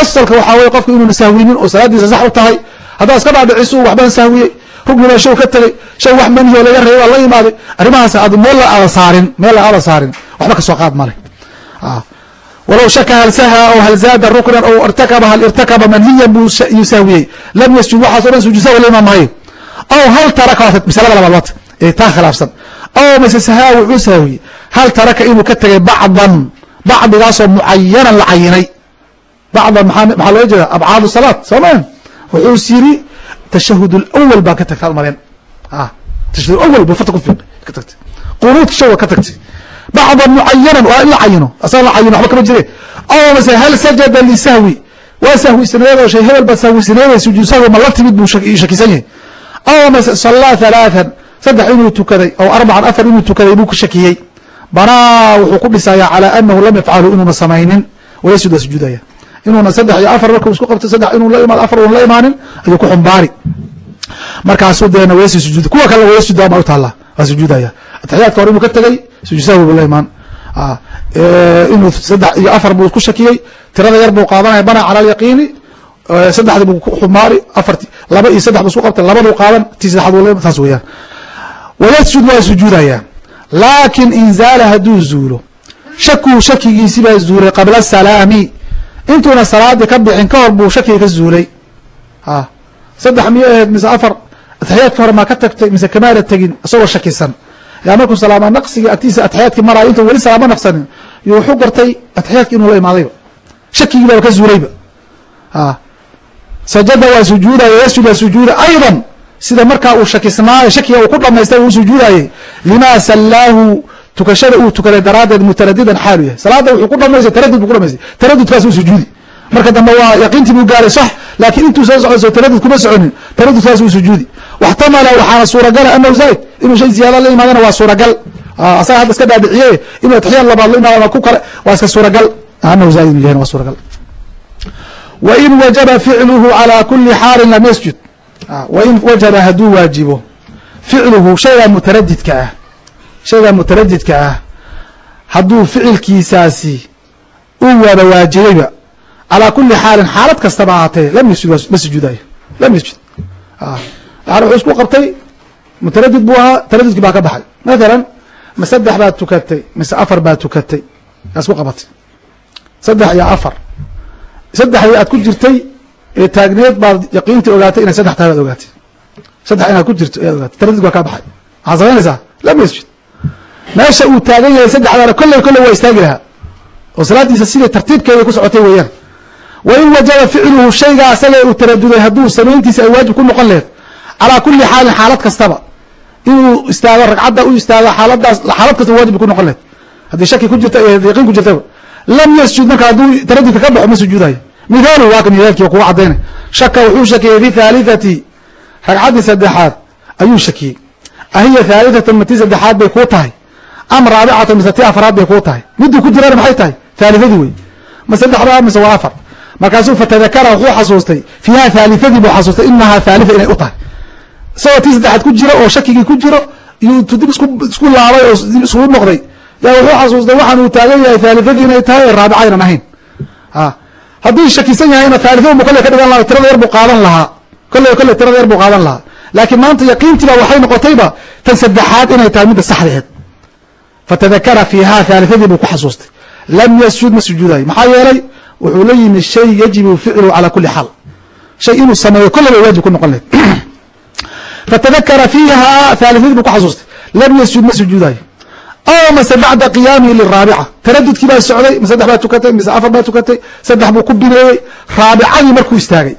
asalka waxaa weye qofku inuuna sahwinin oo salaadiisa sax u tahay. Haddaa iska dhaadhiciso waxbaan sahwiyey. Ruknibaa show ka tegey show wax manhiyo laga reebay la imaaday. Arrimahaas ad meel la aada saarin meel la aada saarin. Waxba ka soo qaad male walow shaka hal saha o hal zaada ruknan o irtakaba hal irtakaba manhiyan buu sahwiyey lam yasjud waxaas o dhan sujuud sahwi la imaan maayo. Aw hal taraka masalada labaad waata ee taa khilaafsan. Aw mase sahaa wuxuu sahwiyey hal taraka inuu ka tegay bacdan. Bacdigaasoo mucayanan la cayinay bacdan maxaa looga jeeda abcaad salaat soo maa wuxuu siri tashahud اlawal baan ka tagtay admareen tashahud awal buu farta ku fiiqay ka tagtay. Qunuudka shawa ka tagtay bacdan mucayanan waa in la cayino asaga la cayino waxba kama jire aw mase hal sajada lisahwi waa sahwisaneed oo shay hebel baad sahwisaneed sujuud sahwi ma la timid buu shakisan yahay aw mase salaa halaathan saddex inuu tukaday aw arbacan afar inuu tukaday buu ku shakiyey banaa wuxuu ku dhisayaa calaa anahu lam yafcalu inuuna samaynin wayasjud waa sujuudaya inuuna saddex iyo afar markuu isku qabto saddex inuu la imaado afar uuna la imaanin ayuu ku xumbaari markaasuu deena wayasi sujuud kuwa kale wayasjud baa u taallaa waa sujuudaya atixiyaadka hore inuu ka tegey sujuud sahwi buu la imaan inuu saddex iyo afar buu ku shakiyey tirada yar buu qaadanaya bana cala alyaqiini saddexdi buu xumaari afarti laba iyo saddex buu isku qabtay labaduu qaadan tii saddexaad taas weeyaan. Wayasjud waa sujuudaya laakin in zaala hadduu zuulo shakuu shakigiisi baa zuulay qabla salaami. Intuuna salaadii ka bixin ka hor buu shakiga ka zuulay. A saddex miyay ahayd mise afar atixiyaadkii hore maa ka tagtay mise kamaana tegin isagoo shakisan markuu salaama naqsigii agtiisa atixiyaadkii maraayo intuu weli salaamo naqsanin yo wuxuu gartay atixiyaadki inuu la imaadayba shakigii baba ka zuulayba a sajada waa sujuudaya yasjud waa sujuuda ayضا sida markaa uu shakisnaayo shakiga uu ku dhamaystay uu sujuudayey lima sallaahu tukashada uu tukaday daraaddeed mutaradidan xaalu yahay. Salaada wuxuu ku dhamaystay taradud buu ku dhamaystay. Taradudkaas uu sujuudi marka dambe waa yaqiintii buu gaaray sax laakiin intuu soo socdo soo taradud kuma soconin. Taradudkaas uu sujuudi. Waxtamala waxaana suuragala anahu zayd. Inuu shay ziyaada la imaadana waa suuragal. Asaga hadda iska dhaadhiciye inuu atixiyaad labaad la imaado ama ku kale waa iska suuragal. Anahu zayd inuu yahay waa suuragal. Wain wajaba ficluhu calى kuli xaalin lam yasjud. Wain wajaba hadduu waajibo ficluhu shaygaa mutaradidka ah shaygaa mutaradidka ah hadduu ficilkiisaasi u wada waajibayba calaa kuli xaalin xaalad kastaba ahaatee lam yasjud ma sujuudayo lam yasjud yani wuxuu isku qabtay mutaradid buu ahaa taradudki baa ka baxay. Mathalan ma saddex baad tukatay mise afar baad tukatay yaa isku qabatay. Saddex iyo afar. Saddexdii aad ku jirtay ee taagneed baad yaqiintii ogaatay inay saddex tahay baad ogaatay. Saddex inaad ku jirto ayaad ogaatay. Taradudki waa kaa baxay. Maxaad samaynaysaa lam yasjud meesha uu taagan yahay saddexdaana kolley kolley waa istaagi lahaa. Oo salaadiisa siday tartiibkeeda ku socotay weeyaan wa in wajaba ficluhu shaygaa asaga uu taraduday hadduu samayntiisa ay waajib ku noqon laheed calaa kuli xaalin xaalad kastaba inuu istaago ragcadda u istaago xaaladaas xaalad kastaba waajib ku noqon laheed haddii shaki ku jirta iyo yaqiin ku jirtaba lam yasjud marka hadduu taradudka ka baxo ma sujuudayo. Mithaalu waa ka mithaalkii kuga cadaynay shaka wuxuu shakiyey fi thalithati ragcaddii saddexaad ayuu shakiyey. Ahiya thalithatan ma tii saddexaad bay kuu tahay am raabicatan mise tii afraad bay kuu tahay. Miduu ku jirana maxay tahay? Thalithadii wey ma saddexdaa mise waa afar markaasuu fatadakara wuxuu xasuustay. Fiiha thalithadii buu xasuustay. Inahaa thalitha inay u tahay. Isagoo tii saddexaad ku jiro oo shakigii ku jiro iyo dib isku laabay oo isugu noqday. Yaa wuxuu xasuustay waxaan uu taagan yahay thaalithadii inay tahay ee raabica aynan ahayn. A haddii shakisan yahayna thaalithada bu kolley ka dhigan laha tirada yar buu qaadan lahaa. Kolley kolley tirada yar buu qaadan lahaa. Laakiin maanta yaqiintiiba waxay noqotayba tan saddexaad inay tahay midda saxdeed. Fatadakara fiiha thaalithadii buu ku xasuustay. Lam yasjud ma sujuudayo maxaa yeelay wuxuu la yimi shay yajibu ficluhu calaa kuli xaal. Shay inuu sameeyo kolley bay waajib ku noqon lahayd. [CLEARS THROAT] Fatadakara fiiha thaalithadii buu ku xasuustay. Lam yasjud ma sujuudayo aw mase bacda qiyaamihi liraabica. Taradudkii baa socday ma saddex baa tukatay mise afar baa tukatay saddex buu ku bineeyey. Raabicadii markuu istaagay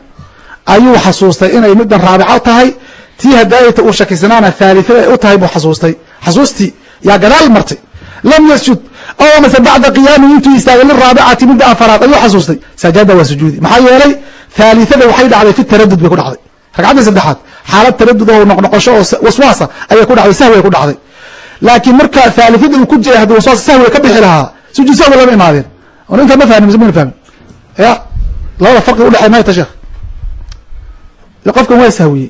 ayuu xasuustay inay middan raabico tahay. Tii hadaayata uu shakisnaana thaalithada ay u tahay buu xasuustay. Xasuustii yaa gadaal martay lam yasjud aw mase bacda qiyaamihi intuu istaagay liraabicati midda afaraad ayuu xasuustay sajada waa sujuudi maxaa yeelay thaalithada waxay dhacday fi taradud bay ku dhacday ragcaddii saddexaad xaalad taradud oo noqnoqosho oo waswaasa ayay ku dhacday sahwi ay ku dhacday laakiin marka thaalithada uu ku jiray haddii waswaas sahwiga ka bixi lahaa sujuud sahwi lama imaadeen oo ninka ma fahmin mise mana fahmin ya labada farqi udhexey mayta sheekh qofkan waa sahwiyey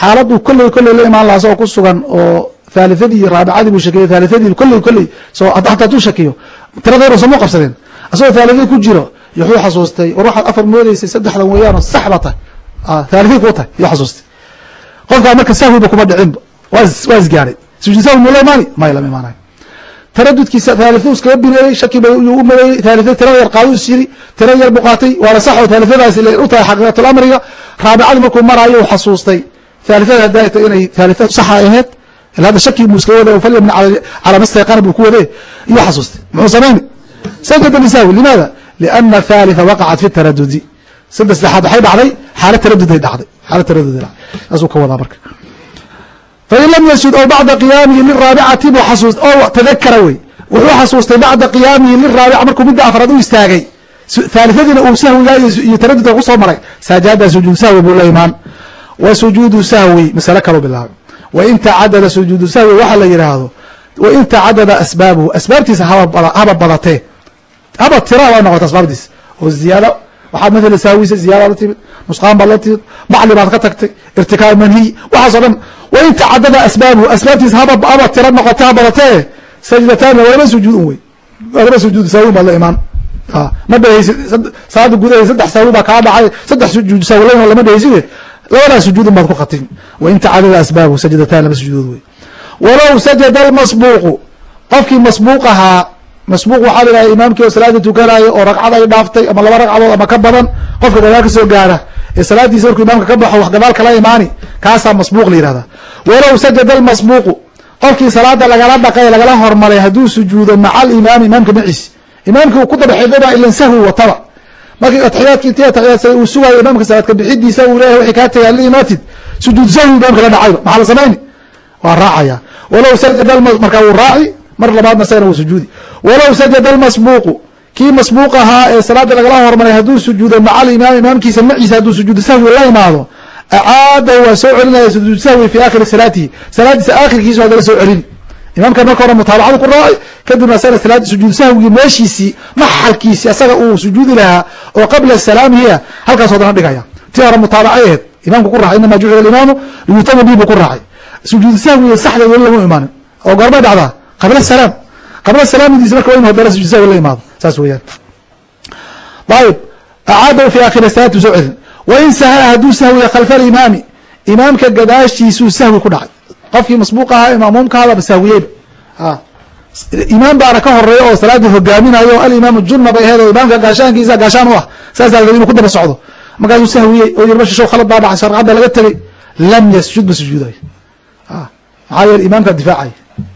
xaaladuu kolley kolley la imaan lahaa isagoo ku sugan oo iyo raabicadii buu shakiyey thaalithadii kolley kolley soo hataa hadduu shakiyo tiradayru sooma qabsadeen isagoo thaalithadii ku jiro wuxuu xasuustay war waxaad afar moodeysay saddexdan weeyaanoo sax ba tahay thaalithadii kuu tahay yuu xasuustay qofkaa marka sahwiba kuma dhicinba waa isgaadhay sujuud sahwi muu la imaani maya lama imaanayo taradudkiisa thaalithadu iskaga bineeyey shaki bay yuu u maleeyey thaalithada tirada yar qaadu is yiri tira yar buu qaatay waana sax oo thaalithadaasi u tahay xaqiiqatul amriga raabicadii markuu maraayo uu xasuustay thaalithada hadaayta inay thaalithada saxa ahayd ila hadda shaki buu iska waday falyamna calaa mastayqana buu ku wade iyuu xasuustay. Muxuu samayni sajada lisahwi limaada? Liana thalitha waqacat fi taradudi saddex saddexaad waxay dhacday xaalad taraduday dhacday. Xaalad taraduday dhacday. Saasuu ka wadaa marka. Fain lam yasjud ow bacda qiyaamihi liraabicati buu xasuust o tadakara wey. Wuxuu xasuustay bacda qiyaamihi liraabica markuu midda afraad u istaagay. Thaalithadiina uu sahwigaa iyo taradudka ku soo maray. Sajaada sujuud sahwi buu la imaan. Wa sujuudu sahwi. Masale kaloo bilaabay wain tacadada sujuudu sahwi waxaa la yidhaahdo wain tacadada asbaabuhu asbaabtiisa haba badatee haba tira noqota asbaabtiisa oo ziyaado waxaad matala sahwisa ziyaada la timid nusqaan baad la timid bacli baad ka tagtay irtikaab manhiy waxaasoo dhan. Wain tacadada asbaabuhu asbaabtiisa haba tira noqota ha badatee sajdataani waa sujuud un wey. Waa sujuud sahwi baad la imaan. Ma dhehaysid salaada gudaheed saddex sahwi baa kaa dhacay saddex sujuud sahwi la lama dhehayside labadaa sujuudun baad ku khatin wain tacadada asbaabuhu sajdataan laba sujuudood wey walow sajada almasbuuqu qofkii masbuuq ahaa masbuuq waxaa la yidhaha imaamkii oo salaada tukanaayo oo ragcad ay dhaaftay ama laba ragcadood ama ka badan qofka gadaal ka soo gaara ee salaadiisa markuu imaamka ka baxo wax gadaal kala imaani kaasaa masbuuq la yihahdaa walow sajada almasbuuqu qofkii salaada lagala dhaqay lagala hormaray hadduu sujuudo maca alimaami imaamka maciisi imaamkii uu ku dabaxidaba ilan sahwi wataba markii atxiyaadki intii atixiyaadsay uu sugayo imaamka salaadka bixidiisa uu leeyahay wixii kaa tagay la imaatid sujuud sahwi imaamka la dhacayba maxaa la samayni? Waa raacaya. Walow sajada markaa wuu raaci mar labaadna isagana wuu sujuudi. Walow sajada almasbuuqu kii masbuuq ahaa ee salaada lagala hormaray hadduu sujuudo maca alimaam imaamkiisa maciisa hadduu sujuudu sahwi la imaado acaadahu waa soo celinaya sujuud sahwi fi aakhiri salaatihi. Salaadiisa aakhirkiisu hadala soo celini imaamka marka hore mutaabacadu ku raacay kadibna asagana salaadi sujuud sahwigii meeshiisii maxalkiisi asaga uu sujuudi lahaa oo qabla salaamihiya halkaas hadana dhigaya. Tii hore mutaabacay aheed imaamku ku raacay inama jucila imaamu liyutama bi buu ku raacay. Sujuud sahwiga saxda weli lama imaanin oo goormay dhacdaa qabla salaam. Qabla salaamidiisa marka waa inu hadana sujuud sahwi la imaado saas weeyaan. Ayib acaadahu fi aakhiri salaati soo celin wain sahla hadduu sahwiya khalfa alimaami imaamka gadaashiisuu sahwi ku dhacay qofkii masbuuq ahaa ee maamuumkaadaba sahwiyeyba imaam baana ka horreeya oo salaadii hogaaminayo alimaamu junna bay aheed oo imaamka gaashaankiisa gaashaan u ah. Saasaa la inuu ku daba socdo. Markaasuu sahwiyey oo yiri basha khalad baa dhacay sharcadda laga tegey lam yasjud ma sujuudayo maxaa yeele imaamkaa difaacay.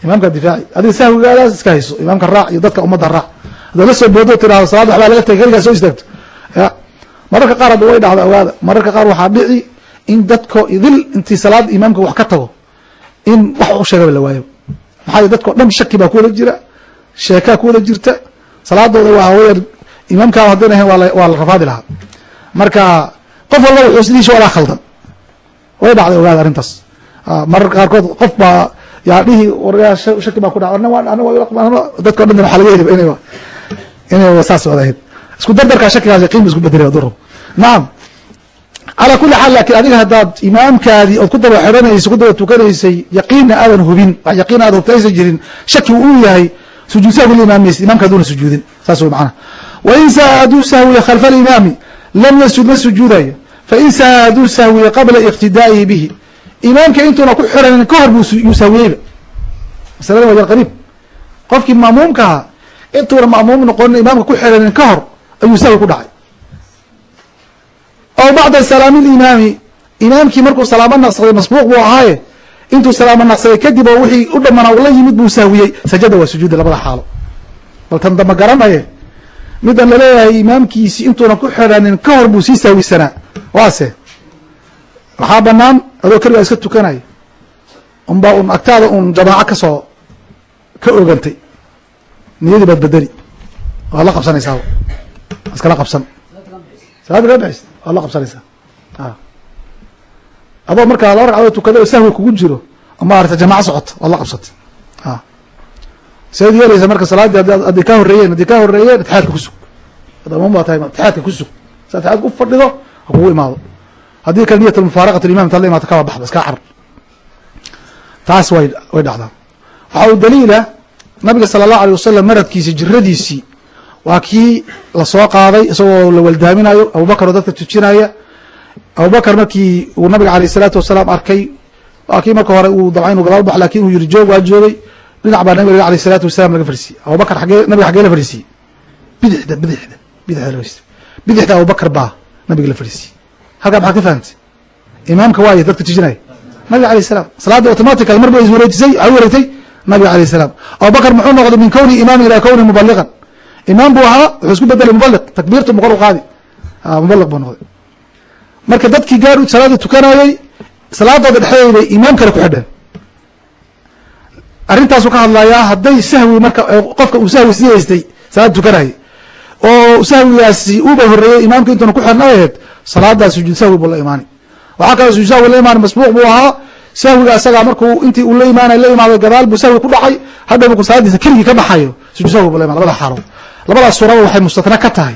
Imaamkaa difaacay. Adiga sahwigaadaas iska hayso imaamka raac iyo dadka ummadda raac. Haddaad la soo boodo tirahdo salaad waxbaa laga tegay keligaa soo istaagto. Ya. Mararka qaar hadda way dhacdo awaada. Mararka qaar waxaa dhici in dadko idil intii salaada imaamka wax ka tago in wax u sheegaba la waayo. Maxaa dadko dhan shaki baa ku wada jira sheekaa ku wada jirta salaadooda waa haween imaamkaa haddayn ahayn waa la rafaadi lahaa. Marka qof walba wuxuu sidiisa wadaa khaldan. Way dhacday ogaada arrintaas. Mararka qaarkood qof baa yaa dhihi waryaa shaki baa ku dhaca dadko dhan waxaa laga heliba inay inay saas wada ahayd. Isku dardarkaa shakigaas yaqiin ba isku bedelay duro nacam calaa kuli xaal laakiin adiga haddaad imaamkaadii ood ku daba xiranaysay ku daba tukanaysay yaqiinna aadan hubin wax yaqiin aad hubta aysan jirin shaki uu yahay sujuud sahwi la imaamaysid imamka haduuna sujuudin. Saas wey macnaha. Wain saha hadduu sahwiya khalfa alimaami lam yasjud ma sujuudayo. Fain saha hadduu sahwiya qabla iqtidaa'ihi bihi. Imaamka intuuna ku xiranin ka hor buu yuu sahwiyeyba masalada waa qariib. Qofkii maamuumkaha intuuna maamuum noqonin imaamka ku xiranin ka hor ayuu sahwi ku dhacay aw bacda salaami limaami imaamkii markuu salaamo naqsaday masbuuq buu ahaaye. Intuu salaamo naqsaday kadib oo wixii u dhamanaa ula yimid buu sahwiyey sajada waa sujuuda labada xaalo. Bal tan damba garanaye midan la leeyahay imaamkiisi intuuna ku xiranin ka hor buu sii sahwisanaa waase. Waxaa banaan adoo keligaa iska tukanaya unbaa un agtaada un jamaaco ka soo ka ogantay niyadii baad bedeli waad la qabsanaysaa. Iskala qabsan. Salaadi ka bixis waad la qabsanaysaa adoo markaa laba ragcadood tukada sahwi kugu jiro maarata jamaco socoto waad la qabsatay. Seed yeelaysa marka salaadii hadday kaa horreeyeen hadday kaa horreeyeen atixaadka kusug adamam baa tahay atixaadka kusug si atixaadka u fadhido ha kugu imaado. Haddii kale niyat mufaaraqat imam intaad la imaato kaba baxba iska carar. Taas way way dhacdaa. Waxaa u daliila nabiga sala allahu alay wasalam maradkiisi jiradiisii waa kii la soo qaaday isagoo la waldaaminayo abubakar oo dadka tujinaya. Abubakar markii uu nabiga alayh isalaatu wasalaam arkay waa kii marka hore uu dabca inu gadaal bax laakiin uu yiri joog waa joogay. Dhinac baa nabiga alayh isalaatu wasalam laga fariisiyey. Abubakar agee nabiga xagee la fariisiyey. Bidixda bidixda bidixda la bidixda abubakar baa nabiga la fariisiyey. Halkaa maxaad ka fahamtay? Imaamka waayo dadka tujinaya. Nabiga alayh salam salaadda automatical mar ba iswareejisay waxay wareegtay nabiga alayh salam abubakar muxuu noqday min kowni imaam ilaa kowni mubaliqan imaam buu ahaa wuxuu isku bedelay mubaliq takbiirtu muqor u qaadi. Mubaliq buu noqday. Marka dadkii gaar salaada tukanayey salaadooda dhexdeeda bay imaam kale ku xidheen arrintaasu ka hadlayaa hadday sahwi marka qofka uu sahwi sii haystay salaada tukanayay. Oo sahwigaasi uuba horeeyey imaamka intuuna ku xidhna aheed salaadaas sujuud sahwi buu la imaanay. Waxaa kaloo sujuud sahwi la imaanay masbuuq buu ahaa. Sahwiga asagaa markuu intii uu la imaanay la imaaday gadaal buu sahwi ku dhacay. Hadhow markuu salaadiisa keligii ka baxayo sujuud sahwi buu la iman labada xaalo labadaas suuraba waxay mustatna ka tahay.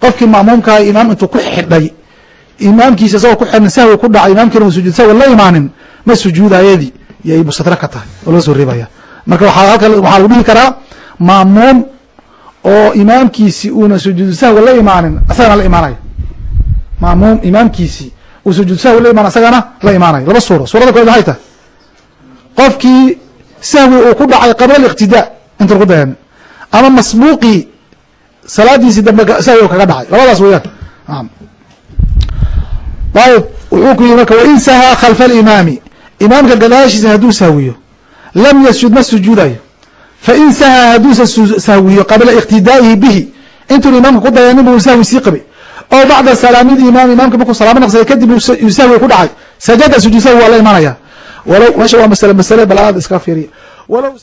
Qofkii maamuumkaa imaam intuu ku xidhay imaamkiisa isagoo ku xidhan sahwi ku dhacay imaamkiina uu sujuud sahwi la imaanin ma sujuudayadii yay mustatna ka tahay oo laga soo reebaya. Marka waxaa lagu dhihi karaa maamuum oo imaamkiisi uuna sujuudu sahwi la imaanin isagana la imaanayo. Maamuum imaamkiisi uu sujuud sahwi la imaan isagana la imaanayo laba suuro suurada kood maxay tahay? Qofkii sahwi uu ku dhacay qabla aliqtidaa intan ku dayan ama masbuuqii salaadiisii dambe sahwi kaga dhacay. Labadaas weeyaan. Ayb wuxuu ku yihi marka wain sahaa khalfa alimaami imaamka gadaashiisa hadduu sahwiyo lam yasjud ma sujuudayo. Fain sahaa hadduusa sahwiyo qabla iqtidaa'ihi bihi intuun imaamka ku dayanin buu sahwi sii qabay. Oo bacda salaamid imaam imaamka markuu salaamo naqsaday kadib uu sahwi ku dhacay. Sajada sujuud sahwi waa la imanaya. Walow meesha waa masale masale bal iska fiiriya. Walow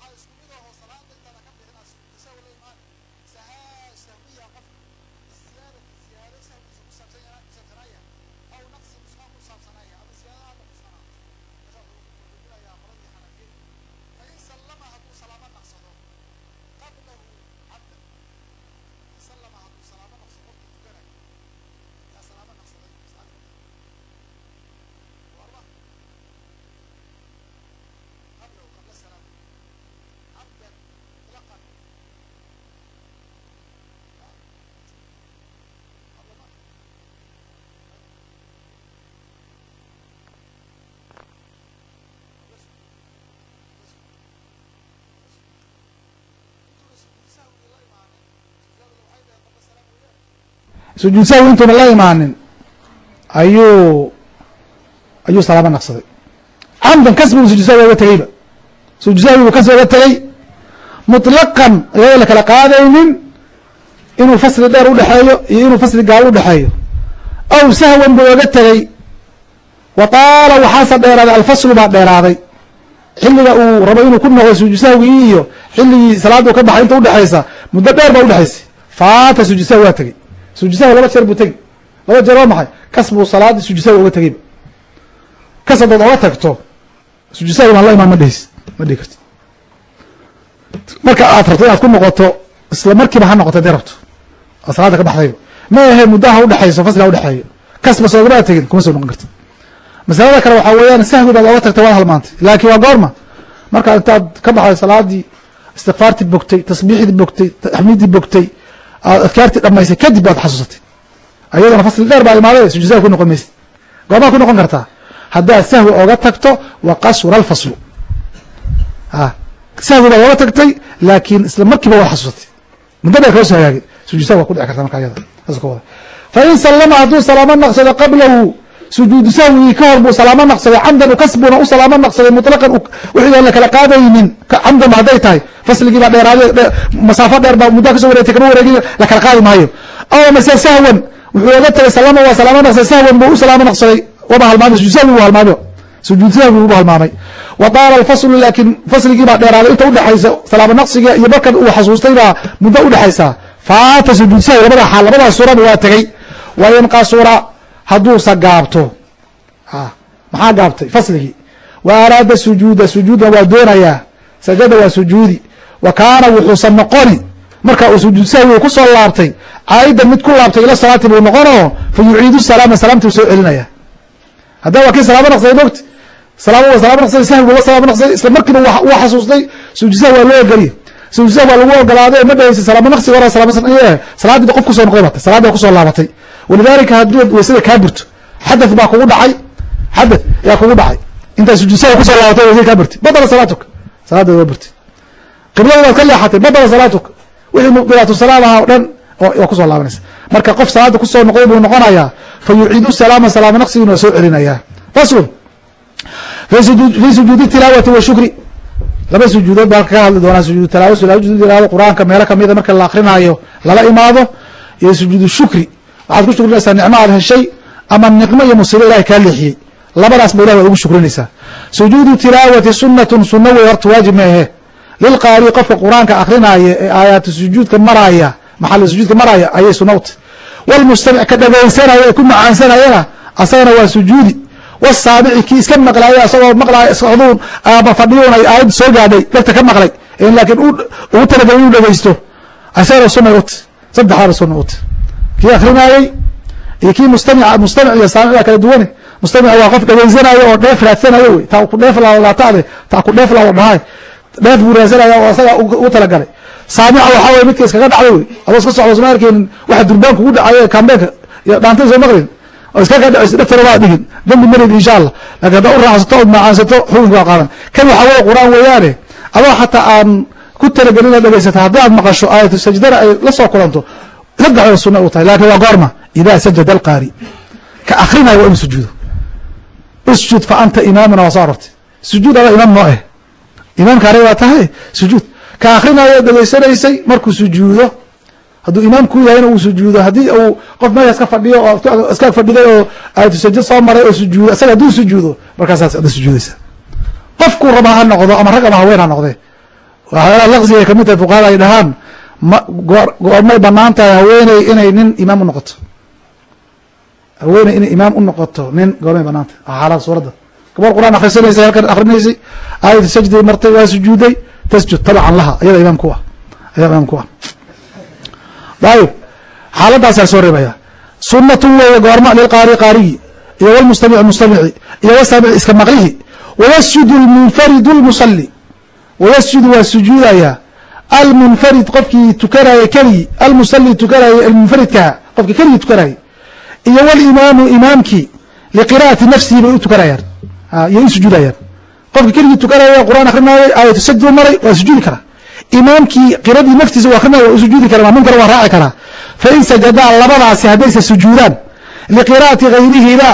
waxaa isku sujuud sahwi intuuna la imaanin ayuu ayuu salaamo naqsaday. Camdan kasbigu sujuud sahwi oga tegeyba sujuud sahwi buu kasbi oga tegey muطlaqan iyadoo la kala qaadaynin inuu fasli dheer udhexeeyo iyo inuu fasli gaal udhexeeyo aw sahwan buu oga tegey wa taala waxaase dheeraaday alfaslu baa dheeraaday. Xilliga uu rabo inuu ku noqdo sujuud sahwigii iyo xilligii salaadu ka baxay inta udhexaysa muddo dheer baa udhexaysay faata sujuud sahwi waa tegey sujuud sahwi laba jeer buu tegi. Laba jeer waa maxay? Kas buu salaadii sujuud sahwi oga tegeyba kas haddaad oga tagto sujuud sahwi baan la imaan ma dhehis ma dhihi karti marka aad rabto inaad ku noqoto isla markiiba ha noqoto haddii rabto. Oo salaada ka baxdayba ma ahe muddaha udhexayso fasliga udhexeeyo kasba soogama tegin kuma soo noqon karti masalada kale waxaa weeyaan sahwi baad oga tagtay waad halmaantay. Laakiin waa goorma. Marka intaad ka baxday salaadii istikfaartii bogtay tasbiixdii bogtay taxmiiddii bogtay aad adkaartii dhamaysay kadib baad xasuusatay. Ayadana fasli dheer baa imaaday sujuud sahwi ku noqon maysid goormaa ku noqon kartaa. Haddaad sahwi oga tagto wa qasura alfaslu. A sahwi baad oga tagtay laakiin isla markiiba waad xasuusatay. Muddo dheer kala soo hagaagay sujuud sahwi waa ku dhici karta marka ayada saas ka wada. Sallama hadduu salaamo naqsado qablahu sujuudu sahwigii ka hor buu salaamo naqsaday camdan ukasbuna u salaamo naqsaday muطlaqan wixii aan la kala qaadaynin camdanba hadday tahay fasligii baa dheeraade masaafo dheer baa muddaa ka soo wareegtay kama wareegin la kala qaadi maayo. Aw mase sahwan wuxuu oga tagay salama waa salaamo naqsaday sahwan buu u salaamo naqsaday waba halmaamay sujuud sahwi buu halmaamay sujuud sahwi buu halmaamay. Wa taala alfaslu laakiin fasligii baa dheeraaday inta udhexaysa salaamo naqsiga iyo markan uu xasuustay baa muddo udhexaysa faata sujuud sahwi labada xaal labadaas suuraba waa tegey wain qasura hadduusa gaabto. Maxaa gaabtay? Fasligii wa araada sujuuda. Sujuudan waa doonayaa sajada waa sujuudi. Wa kaana wuxuusan noqoni. Marka uu sujuud sahwi ku soo laabtay. Caa'idan mid ku laabtay ila salaati buu noqonoo fa yuciidu salaama salaamtuu soo celinaya. Hadda waa kii salaamo naqsaday mogti salaam salaamo naqsaday sahwi la salaamo naqsaday isla markiiba uu xasuustay. Sujuud waa loo ogoliye sujuud waa lagu ogolaaday ma dhahaysa salaamo naqsiga hore salaamo salaadii qof ku soo noqday batay salaadii baa ku soo laabatay walidalika hadduu waysada kaa burto xadath baa kugu dhacay xadath yaa kugu dhacay. Intaa sujuudsada ku soo laabatay waysada kaa burtay badala salaatuka. Salaadeeda waa burtay qiblada waad ka leexatay badala salaatuka. Wixii mubilaatu salaam ahaa o dhan waa ku soo laabanaysa. Marka qof salaada ku soo noqday buu noqonayaa fa salaama salaamo naqsigina waa soo celinayaa. Faslun fi sujuudi tilaawati wa laba sujuudood baa ka hadli doonaa sujuud tilaawa sujuud qur'aanka meelo kamida marka la akrinaayo lala imaado iyo sujuudu shukri waxaad ku shukrinaysaa nicmo aad heshay ama niqmo iyo musiibo ilahay kaa leexiyey labadaas ba ilahi waad ugu shukrinaysaa. Sujuudu tilaawati sunatun sunno wey horta waajib ma ahe. Lilqaari qofka qur'aanka akrinaya ee aayaatu sujuudka maraya maxali sujuudka maraya ayay sunna u tahy walmustamic ka dhagaysanaya ee ku macaansanayana asagana waa sujuudi. Wasaabici kii iska maqlaaya asagoo maqlaya socduun ama fadhiyun ay soo gaadhay darta ka maqlay. Laakiin ugu talagalay inuu dhagaysto. Asagana sunay u tahy saddexdaana sunna u tahy kii akrinayey iyo kii mustamic mustamic iyo saamic kala duwane mustamic waa qof dhagaysanayo oo dheef raadsanayo wey. Taa ku dheef laataade taa ku dheef la dhahay dheef buu raadsanaya oo asaga ugu talagalay saamica waxaa weye midka iskaga dhacday wey. Adoo iska socdo soma arkeynin waxa durbaan kugu dhacayo kambeenka iyo dhaantay soo maqlin. Oo iskaga dhacayso dhaftana waa dhigin. Dambi marid insha allah. Lakin haddaa u raacsato ood macaansato xukunka waa qaadan. Kan waxaa weye qur'aan weeyaane adoo xataa aan ku talagelin inaad dhagaysata haddii aad maqasho aayatu sajdana ay la soo kulanto saddexda sunna u tahay laakiin waa goorma ida sajada alqaari ka akrinayo waa inu sujuudo isjud fa anta imaamuna waa soo arortay sujuud ada imaam noo eh imaamka are waa tahay sujuud ka akrinayo dhegaysanaysay markuu sujuudo hadduu imaam ku yahayna uu sujuudo haddii uu qof meeshaas ka fadhiyo oo iska fadhiday oo aayatu sajid soo maray oo sujuudo isaga hadduu sujuudo markaasaas ada sujuudaysa qofkuu raba ha noqdo ama rag ama haween ha noqdee waxyaalaha laqsiga ka mid tahay fuqahada ay dhahaan goormay bannaan tahay haweeney inay nin imaam u noqoto. Haweeney inay imaam u nin goormay bannaan tahay xaalada suuradda. Gabar qur'aan akhrisanaysay halkan akrinaysay aayat sajday martay waa sujuuday. Tasjud tabacan laha. Ayada imaam ku ah. Ayaa imaam ku ah. Ayib xaaladaasaa soo reebaya. Sunatun weeye goorma lilqaari qaarigi iyo wlmustamici mustamici iyo wasaamici iska maqlihi. Wayasjudu lmunfaridu lmusali wayasjudu waa sujuudaya almunfarid qofkii tukanaya keligi almusali tukanaya almunfaridkaha qofkii keligii tukanayay iyo walimaamu imaamkii liqira'ati nafsihi bay u tukanayaan yay u sujuudayaan. Qofkii keligii tukanaya qur'aan akrinayay aayatu sajdu maray waa sujuudi karaa. Imaamkii qiradii naftiisa u akrinaya waa u sujuudi kara maamuumkana waa raaci karaa. Fain sajadaa labadaasi haddaysa sujuudaan liqiraa'ati gayrihima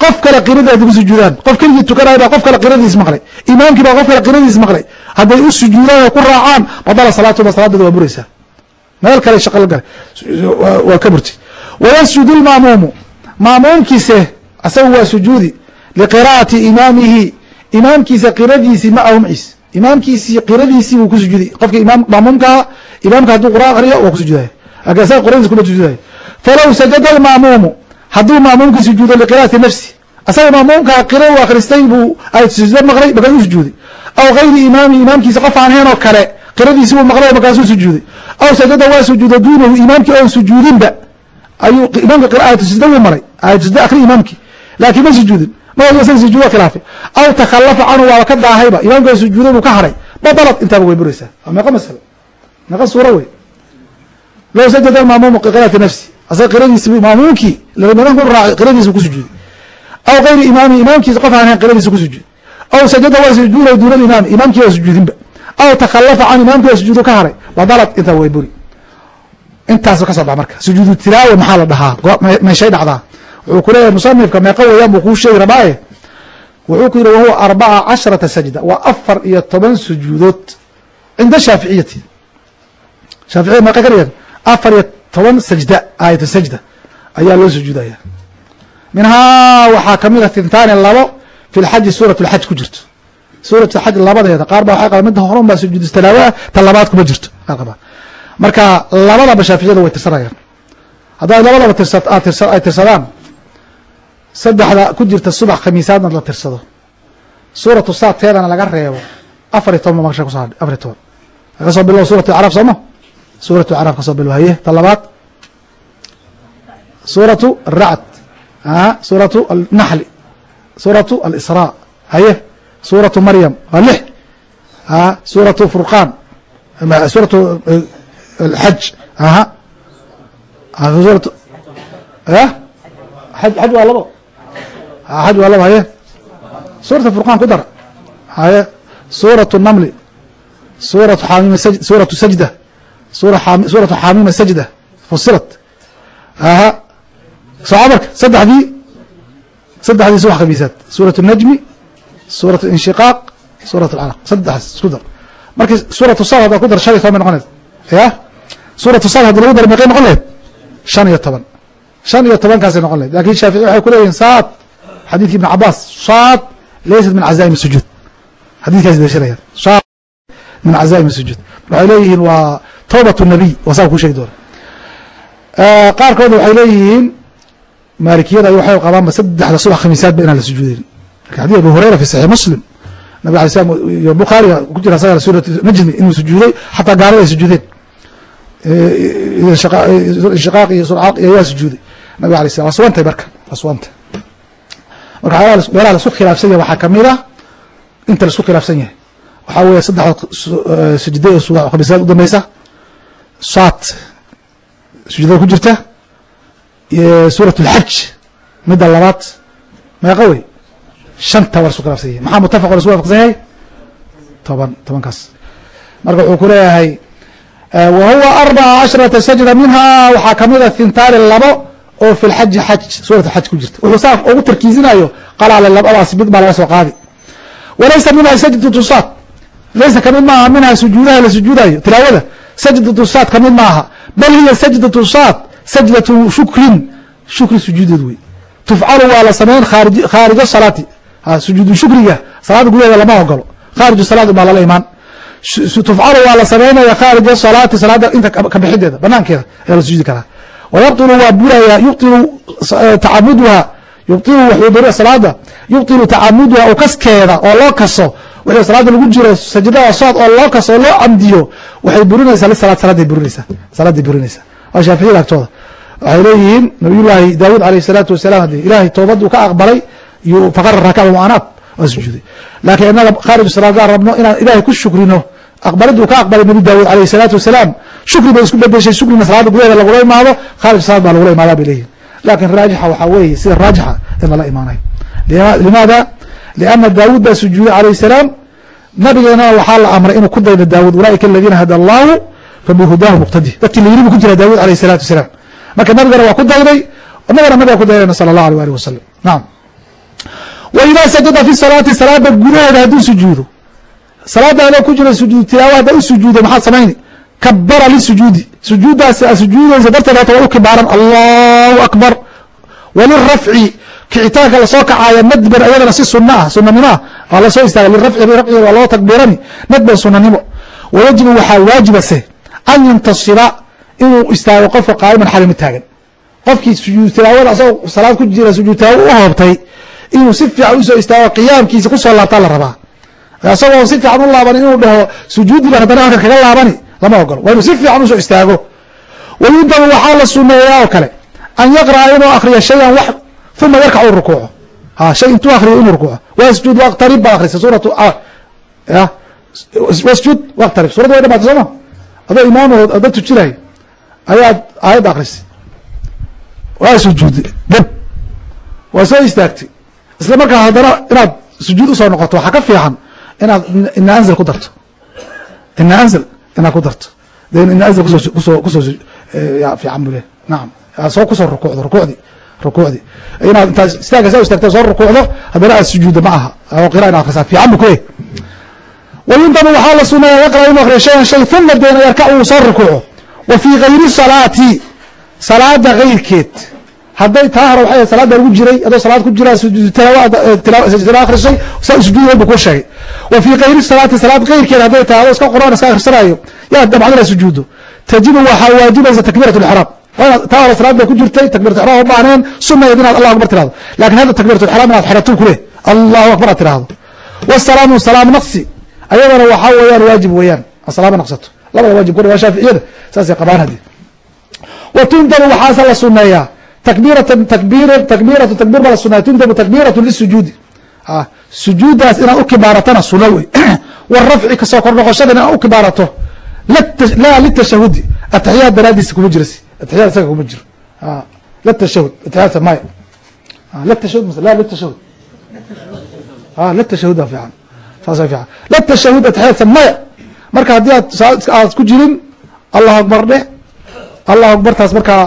qof kale qirada hadday ku sujuudaan. Qof keligii tukanaya baa qof kale qiradiis maqlay. Imaamkii baa qof kale qiradiis maqlay. Hadday u sujuudaan oo ku raacaan badala salaatuhuma salaadooda waa buraysaa. Meel kale shaqa la galay waa ka burti wayasjudu lmaamuumu maamuumkiise asagu waa sujuudi. Liqiraa'ati imaamihi. Imaamkiisa qiradiisii macahu maciis imaamkiisii qiradiisii buu ku sujuuday qofka imaam maamuumkaa imaamka hadduu quraan akriyo waa ku sujuudaya laakin asaga qiradiis kuma sujuudayo falow sajada almaamuumu hadduu maamuumka sujuudo liqiraati nafsi asaga maamuumkaa qira u akhristay buu ay sujuudo maqlay markaas sujuuday. Aw gayri imaami imaamkiisa qof aan oo kale qiradiisi maqlay markaasuu sujuuday. Aw sajada waa sujuuda duunahu imaamkii oon sujuudinba ayuu imaamka qiraa'atu sajda wuu maray. Aayatu sajda akhri imaamkii laakiin ma sujuudin. Ma isaga sujuud waa khilaafay. Aw takhalafa canhu waaba ka daahayba imaamka sujuuday buu ka haray. Badalad intaaba way buraysaa. Meeqa masalo meeqa suuro wey. Low sajada almaamuumu qiraati nafsi asaga qiradiisi maamuumkii imaamka u raacay qiradiisa ku sujuuday aw gayri imaami imaamkiisa qof aan ahayn qiradiisa ku sujuuday aw sajada waa sujuuday duuna imaami imaamkii waa sujuudinba aw takhalafa can imaamkii waa sujuudu ka haray badalad intaaba way buri. Intaasu ka soo baxa marka sujuudu tilaawa maxaa la dhahaa? Meeshay dhacdaa? Wuxuu ku leeyahay musanifka meeqa weeyaan buu kuu sheegi rabaaye wuxuu ku yidhi wahuwa arbaca casharata sajda. Waa afar iyo toban sujuudood cinda shaaficiyati. Shaaficiya meeqa ka dhigan afar iyo toban sajda aayatu sajda ayaa loo sujuudaya. Minhaa waxaa ka mid a tintaani labo fi lxaji suurat lxaj ku jirto. Suurat lxaj labadeeda qaar ba waxay qabaan midda horan baa sujuudu tilaawa ah ta labaad kuma jirto. Qaar marka labadaba shaaficiyada way tirsanayaan. Hadday labadaba ay tirsadaan saddexda ku jirta subax khamiisaadna la tirsado. Suuratu saadteedana laga reebo afar iyo toban ba maksha kuso hadhay afar iyo toban. Kasoo bilow suuratu acraaf sooma suuratu acraaf ka soo bilow haye ta labaad suuratu aracd suuratu alnaxli. Suuratu alisraa. Haye. Suuratu maryam. Waa lix suuratu furqaan. Suuratu alxaj aha suuratu xaj xaj waa labo. Xaj waa labo haye. Suuratu furqaan ku dara haye. Suuratu namli. Suuratu xaamim suuratu sajda suuratu xaamima sajda fusilat aha. Soco marka saddexdii saddexdii subax khamiisaad. Suuratu najmi suuratu inshiqaaq suuratu alcalaq. Saddexdaas isku dar. Markii suuratu sad haddaad ku dar shan iyo toban bay noqonaysa ya suuratu sad lagu dar meeqay noqon lahayd? Shan iyo toban. Shan iyo tobankaasay noqon lahayd. Lakin shaafici waxay ku leeyihiin saad xadiidki ibn cabaas saad laysat min cazaa'im sujuud xadidkaas dashanayan saad min cazaa'im sujuud waxay leeyihiin waa towbat nabiy waa saa kuu sheegi doona qaarkooda waxay leeyihiin maalikiyada waxay qabaanba saddexda subax khamiisaadba inaan la sujuudin laakiin xadid abu hurayra fi saxiix muslim nabig alay slam iyo bukhaariga ku jira asaga suurat najmi inuu sujuuday xataa gaalada ay sujuudeen inshiqaaq iyo surcaaq iyo ayaa sujuuday nabig alay slam waa sugantay marka waa sugantay marka meelaha la isku khilaafsan yahay waxaa ka mid ah inta la isku khilaafsan yahay waxaa weeye saddexda sujuda ee subax khamiisaad udambeysa saat sujuudada ku jirta suurat اlxaj midda labaad meeqa wey shanta waa la isku khilaafsan yahay. Maxaa mutafaq la isku waafaqsan yahay? Toban tobankaas. Marka wuxuu ku leeyahay wa huwa arbaca casharata sajda minhaa waxaa kamida hintaani labo oo fi lxaji xaj suurat xaj ku jirta. Wuxuu saa ugu tarkiisinayo qalaale labadaas mid baa laga soo qaadi. Walaysa minha sajdatu saad laysa ka mid maaha minha sujuudaha la sujuudayo tilaawada sajdatu saad ka mid maaha. Bal hiya sajdatu saad sajdatu shukrin. Shukri sujuudeed wey. Tufcalu waa la sameyn khaarij salaati. Sujuudu shukriga salaada gudaheeda lama ogolo khaarij salaad baa lala imaan. Tufcalu waa la sameynaya khaarij salaati salaada inta kabixideeda banaankeeda ayaa la sujuudi karaa. Wayabطilu waa buraya yubilu tacamuduha yubilu wuxuu salaada. Yubطilu tacamuduha oo kaskeeda oo loo kaso wixii salaada lagu jiro sajdada socod oo loo ka soo loo camdiyo waxay burinaysaa lisalaad salaaday burinaysaa salaaday burinaysaa. Waa shaaficiyada agtooda waxay leeyihiin nabiyullaahi daawuud caleyh isalaatu wasalaam haddii ilaahay toobaduu ka aqbalay yuu faqara raakaca mu'anaat waa sujuuday. Laakiin innaga khaariju salaadaan rabno inaan ilaahay ku shukrino aqbaliduu ka aqbalay nabi daawuud caleyh isalaatu wasalaam. Shukri bay isku bedeshay shukrina salaada gudaheeda lagula imaado khaarij salaad baa lagula imaadaa bay leeyihiin laakiin raajixa waxaa weeye sida raajixa in lala imaanayo. Limaada liana daawuud baa sujuuday alayh الsalaam nabigeenana waxaa la amray inuu ku daydo daawud ulaaika aladiina hada allahu fabihudahu muqtadi dadkii la yiri bu ku jira daawud alayh الsalatu wasalaam marka nabigana waa ku dayday nagana nabiga ku daydayna salى اllah alيه alih wasalam naam wa idaa sajada fi salaati salaada gudaheeda hadduu sujuudo salaada adoo ku jira sujuud tilaawa hadda u sujuudo maxaad samayni kabara lisujuudi sujuuddaasi a sujuudaysa darteed hata waa u kibaaran allahu akbar walirafci kicitaanka la soo kacaaya nadban ayadana si suna ah sunanimo ah waa la soo istaaga lirafci rafci waa loo takbiirani. Nadban sunanimo wayajibu waxaa waajibase an yantashiba inuu istaago qofka qaa'iman xalima taagan. Qofkii sujuud tilaawada asagoo salaad ku jira sujuud tilaawa u hoobtay inuu si fiican u soo istaago qiyaamkiisa ku soo laabtaa la rabaa. Asagoo si fiican u laaban inuu dhaho sujuudi baan haddana halka kaga laabani lama ogolo waa inuu si fiican u soo istaago. Wayundabu waxaa la suneeyaa oo kale an yaqra'a inuu akriyo shayan wax uma yarkac u rukuuco ha shay intuu akriyo inuu rukuuco wasjud waqtarib baa akhrisa suuratu wasjud waqtarib suuradda way dhamaatay sooma adoo imaamood dad tujinay ayaad aayadda akrisay waa sujuuday dab waa soo istaagtay isla markaa haddana inaad sujuud u soo noqoto waxaa ka fiican inaad ina anzil ku darto ina anzil inaad ku darto de ina anzil ku soo ku soo ku soo fiican buu leh nacam soo ku soo rukuucdo rukuucdii rukuucdii. Waxaa waajibaysa takbiirat lixraam taa hore salaad bay ku jirtay takbirat ixraam u baahneen sunayeed inaad allahu akbar tirahdo laakiin hadda takbirat lixraam inaad xerato kuleh allahu akbar aad tirahdo wasalaamu salaam naqsi. Ayadana waxaa weeyaan waajib weeyaan. Salaama naqsato. Labada waajib kuna waa shaaficiyada saasay qabaan haddii wa tundabu waxaase la suneeyaa takbiiratan takbir takbiiratu takbir baa la suneeya tundabu takbiiratu lisujuudi sujuuddaas inaad u kibaaratana suno wey. [CLEARS THROAT] Warafci ka soo kor noqoshada inaad u kibaarato. Laa litashahudi. Ataxiyaad daraadiisa kuma jiras atixiyad isaga kuma jiro latashahud atixiyadsa maya latashahud mise la litashahud latashahud aa fiican saasa fiican latashahud atixiyadsa maya marka haddii aad aad ku jirin allahu akbar dheh allahu akbartaas markaa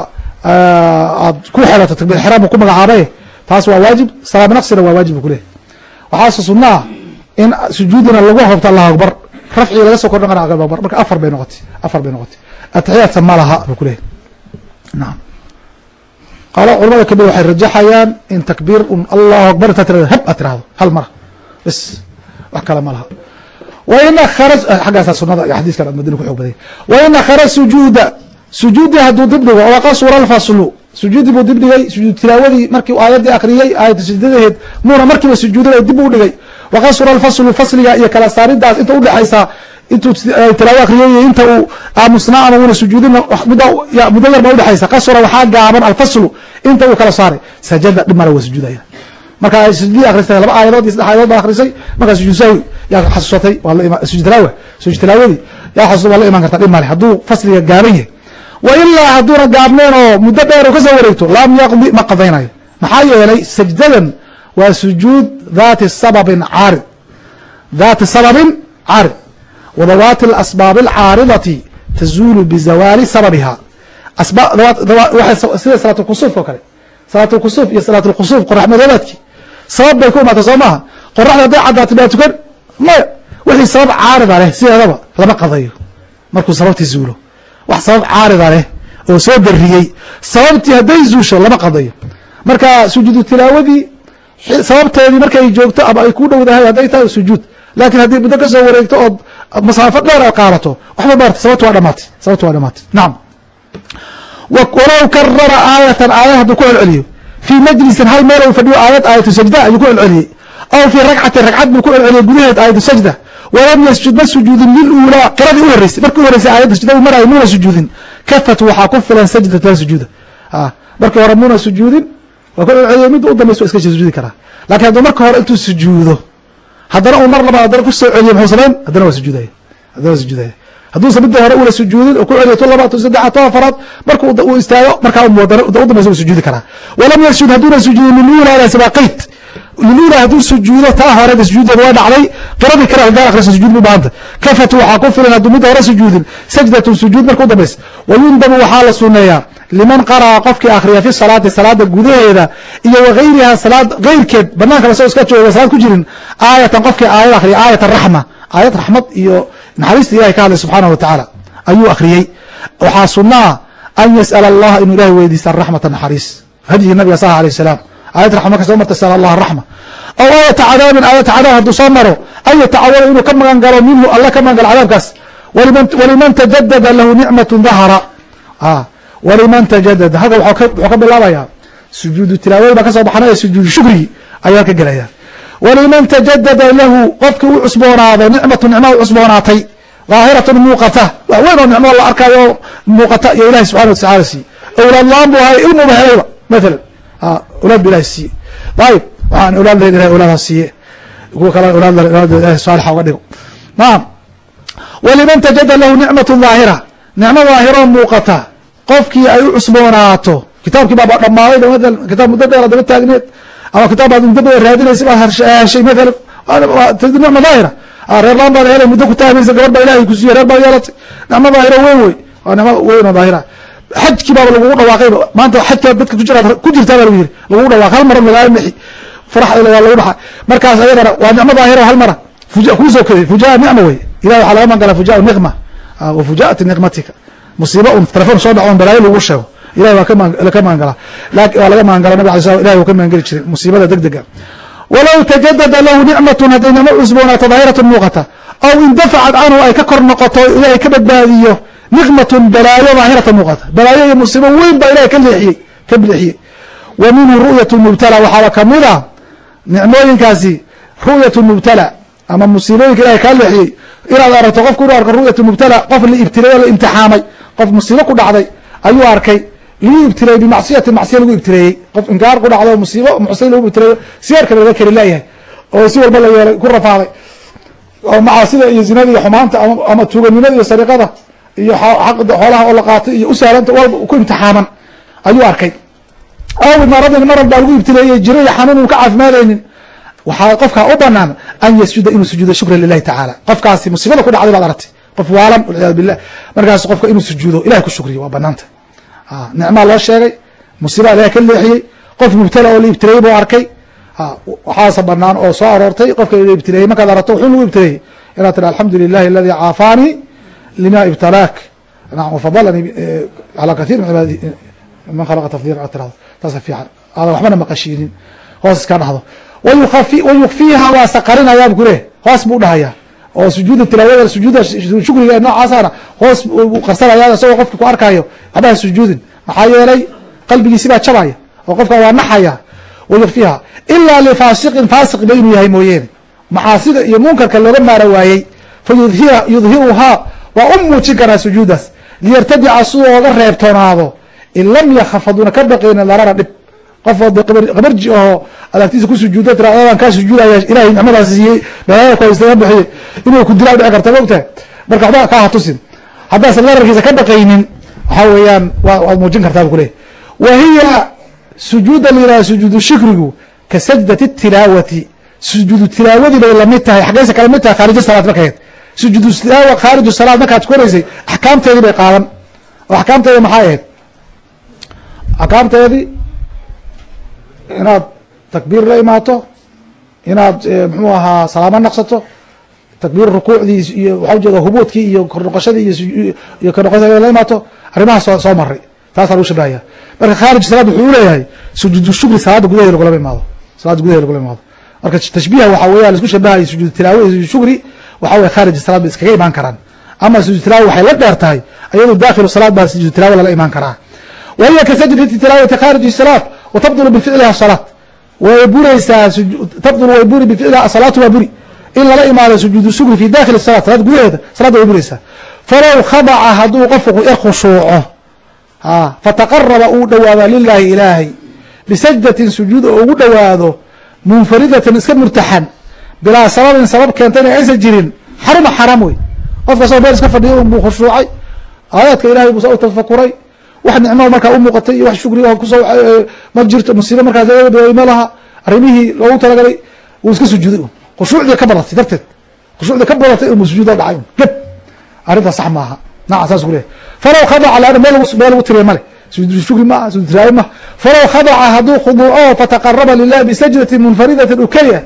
aad ku xelato takbir xraam ku magacaabay taas waa waajib salaam naqsina waa waajib kuleeyahy waxaase sunna ah in sujuudina lagu hoobto allahu akbar rafci laga soo kordhan kara akbar marka afar bay noqotay afar bay noqotay atixiyaadka ma laha bu kuleeyahy naam qaalo culamada ka mid waxay rajaxayaan in takbiir un allahu akbar intaa tirada hab aad tirahdo hal mara bs wax kale ma laha wain akhara xaggaasaa sunada iyo xadiiskan madina ku xoog badanya wain akhara sujuuda sujuudi hadduu dib dhigo oo qasura alfaslu sujuudi buu dib dhigay sujuud tilaawadii markii aayaddii akriyey aayadda sujuudadeed muuna markiiba sujuuday dib u dhigay. Waqasura alfaslu fasliga iyo kala saaridaas inta udhexaysa intuu tilaawo akriyey iyo inta uu aamusnaa ama una sujuudin muddo yar ba udhexaysa qasura waxaa gaaban alfaslu inta uu kala saaray. Sajada dhib male waa sujuudaya. Marka sujuudii akrisay laba aayadood iyo saddex aayadood baa akrisay markaa sujuud sahwi yaa xasuusatay waa sujuud tilaawa sujuud tilaawadii yaa xasuusatay waa la iman kartaa dhib male hadduu fasliga gaaban yahay wa ilaa hadduuna gaabneen oo muddo dheer u ka soo wareegto lam yaqdi ma qadaynayo. Maxaa yeelay sajdadan waa sujuud dhati sababin caarid dhati sababin caarid wadawaati alasbaab alcaaridati tazuulu bizawaali sababiha sida salaat lkusuuf oo kale. Salaat lkusuuf iyo salaat lkusuuf qorax madoobaadki sabab bay ku imaatay soo maaha. Qoraxda hadday caddaatay baa tukan maya. Wixii sabab caarida leh sideedaba lama qadayo. Markuu sababtii zuulo wax sabab caarida leh oo soo dariyey sababtii hadday zuusho lama qadayo. Marka sujuudu tilaawadii sababteedii markay joogto ama ay ku dhowdahay hadday tahay sujuud. Laakin haddii muddo ka soo wareegto ood masaafo dheer aad qaadato waxba maarta sababtu waa dhamaatay sababtu waa dhamaatay. Nacam walow karara aayatan aayad hadduu ku celceliyo. Fii majlisin hal meel u fadhiyo aayad aayatu sajda ayuu ku celceliyey aw fii ragcatin ragcad buu ku celceliyey gudaheed aayatu sajda walam yasjud ma sujuudin liluulaa qiradii u horeysay markii u horeysay aayadda sajda u marayo muuna sujuudin kafat waxaa ku filan sajdatan sujuuda markii hore muuna sujuudin waa ku celceliyey midda u dambaysa iska sujuudi karaa laakiin hadduu marka hore intuu sujuudo haddana uu mar labaad haddana ku soo celiyo muxuu samayn haddana waa sujuudaya haddana waa sujuudaya hadduusa midda hore una sujuudin oo ku celiyo tu labaad tu saddexa tu afaraad marka uu istaago markaa u dambaysa wa sujuudi karaa walam yasjud hadduuna sujuudin liluulaadaasi waa qeyd lilula hadduu sujuudo taa horeda sujuudeeda waa dhacday. Qiradii kale haddaa akrisa sujuud bu baahanta kafatu waxaa ku filan hadduu midda hore sujuudin. Sajdatun sujuud marka u dambaysa wayundabu waxaa la suneeyaa. Liman qara'a qofkii akhriya fi salaati salaada gudaheeda iyo wagayriha salaad geyrkeed banaanka la soo iska jooga salaad ku jirin aayatan qofkii aayad akhriya aayat raxma. Aayad raxmad iyo naxariista ilahay ka hadlay subxaanahu wa tacaala ayuu akhriyey. Waxaa sunaa an yas'ala allaha inuu ilahay weydiista raxmata naxariis. Hadyigi nabiga sal alayh salaam aayad raxma marka soo marta sal allah raxma. Aw aayata cadaabin aayata cadaab hadduu soo maro an yatacawada inuu ka magan galo minhu alla ka magan galo cadaabkaas. Waliman tajadada lahu nicmatu dahara waliman tajadada halka wuxuu ka bilaabayaa sujuudu tilaawada baa ka soo baxanaya sujuudu shukrigi ayuu halka gelaya waliman tajadada lahu qofkii u cusboonaaday nicmatu nicma u cusboonaatay daahiratun muuqata. Wax weyn oo nicmo la arkaayo muuqata iyo ilahi subxana watacala siiye owlaad la'aan bu ahay ilmuba helayba mathalan owlaad ba siiye ayib waxaan owlaad lahayn ilahay owlaadha siiye kuwa kale owlaad owlaad ilahi saalixa uga dhigo. Naam. Waliman tajada lahu nicmatu daahira nicmo daahiroo muuqata. Qofkii ay u cusboonaato. Kitaabkii baaba dhammaaday kitaab muddo dheer daba taagneed. Ama kitaab baad muddo dheer raadinaysa baa heshay mathalan nicma daahira reer laan baad helay muddo ku taagmaysa gabadh baa ilahay kusiiye reer baa yeelatay. Nicmo daahiro weyn wey waa nicmo weyn oo daahira xajkii baaba lagugu dhawaaqayba maanta xajka dadka ku jirtaa baa lagu yiri lagugu dhawaaq hal mara lagaa mixi. Farax waa lagu dhaxa markaas ayadana waa nicmo daahiro hal mara kuusoo keday fujaa nicma wey ilahi waxaa laga magala fujaa niqma wa fujaati niqmatika musiiba un telefon soo dhaco on balaayo lagu sheego. Ilahi waa ka magangalaa waa laga magangala nabig alay slam ilahi wuu ka magangeli jiray musiibada deg dega walow tajadada lahu nicmatun hadday nicmo cusboonaato daahiratan muuqata aw indafacad canhu ay ka kor noqoto ilahay ka badbaadiyo niqmatun balaayo daahiratan muuqata balaayo iyo musiibo weyn baa ilahay ka leexiyey ka leexiyey wa minhu ru'yat mubtala waxaaba ka mid a nicmooyinkaasi ru'yat mubtala ama musiibooyinka ilahay kaa leexiyey inaad aragto qofku inu arko ru'yat mubtala qof la ibtilay oo la imtixaamay qof musiibo ku dhacday ayuu arkay lagu ibtileeyey bimacsiyati macsiya lagu ibtileeyey qof inkaar ku dhacdo musiibo muxsin lagu ibtileeyo siyaarka laga kari layahay oo si walba la yeelay ku rafaaday oo macaasida iyo zinada iyo xoolaha oo la qaatay iyo usahlanta walba ku imtixaaman ayuu arkay. Aw maradin marad baa lagu ibtileeyey jiro iyo xanuun un ka caafimaadaynin. Waxaa qofkaa u banaan an yasjuda inuu sujuudo shukran lilahi tacaala qofkaasi musiibada ku dhacday baad aragtay. Qof waalan walciyaadu billah. Markaas qofka inuu sujuudo ilahay ku shukriyo waa banaanta nicmaa loo sheegay musiibaa ilahay ka leexiyey. Qof mubtala oo la ibtileeyey buu arkay. Waxaase banaan oo soo aroortay. Qofka la ibtileeyey markaad aragto wuxuu lagu ibtileeyey inaad tiri alxamdu lilahi aladi caafaanii lima ibtalaak wafadalanii ala kathir min cibaadi man khalaqa tafdila aad tirahdo taasa fiican aadan waxbana maqashiinin hoos iska dhahdo wayukfiiha waa saqarinayaa bu kuleh hoos buu dhahayaa oo sujuuda tilaawada sujuuda shukriga noocaasana hoos qarsanaya isagoo qofka ku arkayo habaha sujuudin maxaa yeelay qalbigiisi baa jabaya oo qofka waa naxaya wayukfiiha ilaa lifaasiqin faasiq ba inuu yahay mooyeene maxaasida iyo munkarka looga maara waayey fa yudhiruhaa waa u muujin karaa sujuudaas. Liyartadica si ooga reebtoonaado. In lam yakaf haduuna ka baqaynin darara dhib. Qof qabarji aho ad agtiisa ku sujuuddo tira adaan kaa sujuudaya ilahay nicmadaas siiyey balaaya ku bixiye inuu ku dilaa dhici karta mogtahay marka waxba kaa hatusin haddaasan dararkiisa ka baqaynin waxaa weeyaan waad muujin kartaa bu kuleeyahy wa hiya sujuuda la yihahda sujuudu shukrigu ka sajdati tilaawati. Sujuudu tilaawadii bay la mid tahay xaggeysa kala tahay khaarij salaad markayd tilaawa khaariju salaad markaad axkaamteedii bay qaadan. Oo axkaamteedi maxay ahayd? Axkaamteedii inaad takbiir la imaato inaad mxuu ahaa salaamo naqsato takbiir rukuucdii iyo waxaa ujeeda hubuudkii iyo kornoqoshadii iyo kornoqoshadii la imaato arrimahaas soo maray taasaa lagu shabahaya marka khaarij salaad wuxuu uleeyahay sujuudu salaada gudaheeda lagulama imaado. Salaada gudaheeda lagulama imaado. Marka tashbiiha waxaa weya la isku shabahayo sujuudu tilaawo iyo shukri waxa weye khaarij salaad bay iskaga imaan karaan. Ama sujuud tilaawo waxay la dheer tahay ayadu daakilu salaad baa sujuud tilaawo lala imaan karaa. Wa hiya ka sajdati tilaawati khaariji salaat wa tabdulu bificliha salaat. Way buraysaa tabdul way buri bificliha salaatu waa buri. In lala imaado sujuudu shukri fi dakhili salat salaad gudaheeda salaadda way buraysaa. Falow khadaca hadduu qofku yar khushuuco fataqaraba uu dhawaado lilahi ilaahay bisajdatin sujuud oo ugu dhowaado munfaridatan iska murtaxan bilaa sababin sabab keentayna aysan jirin. Xaruma xaram wey qofka soo meel iska fadhiya un buu khushuucay aayaadka ilahay buu sa u tafakuray wax nicmo markaa u muuqatay iyo wax shukriga ku soo ma jirto musiibo markaas ma laha. Arrimihii loogu talagalay wuu iska sujuuday khushuucdii ka badatay darteed. Khushuucdii ka badatay inuu sujuudo dhacay geb. Arrintaas sax maaha. Naca saas ku leeyahy falow khadaca meel lagu tiriya male. Shukri maaha sujuud tiraawi falow khadaca hadduu khuduuco fataqaraba lilahi bisajdatin munfaridatin u keliya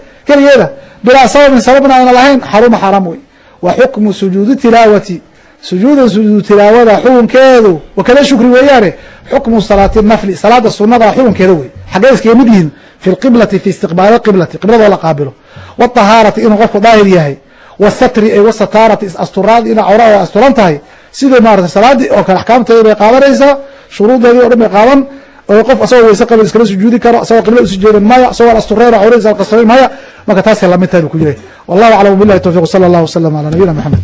bilaa sababin sababna ayna lahayn xaruma xaaraam wey wa xukmu sujuudi tilaawati sujuudan sujuudu tilaawada xukunkeedu wakada shukri weeyaane xukmu salaati nafli salaada sunada xukunkeeda wey xaggee iskaga mid yihiin fi lqiblati fi istiqbaali qiblati qibladoo la qaabilo watahaarati inuu qofku daahir yahay wasatri ay wasataarati asturaad ina cawra asturan tahay sidai maarata salaadii oo kale axkaamteedi bay qaadanaysaa shuruudeedii o dhan bay qaadan qof asagoo weyse qaba iskala sujuudi karo asagoo qibla usi jeedin maya asagoo astureen cawradiisa maya marka taasay la mid tahay bu ku yihi wallahu aclam billahi tawfiq sala allah wasalam ala nabiyina maxamed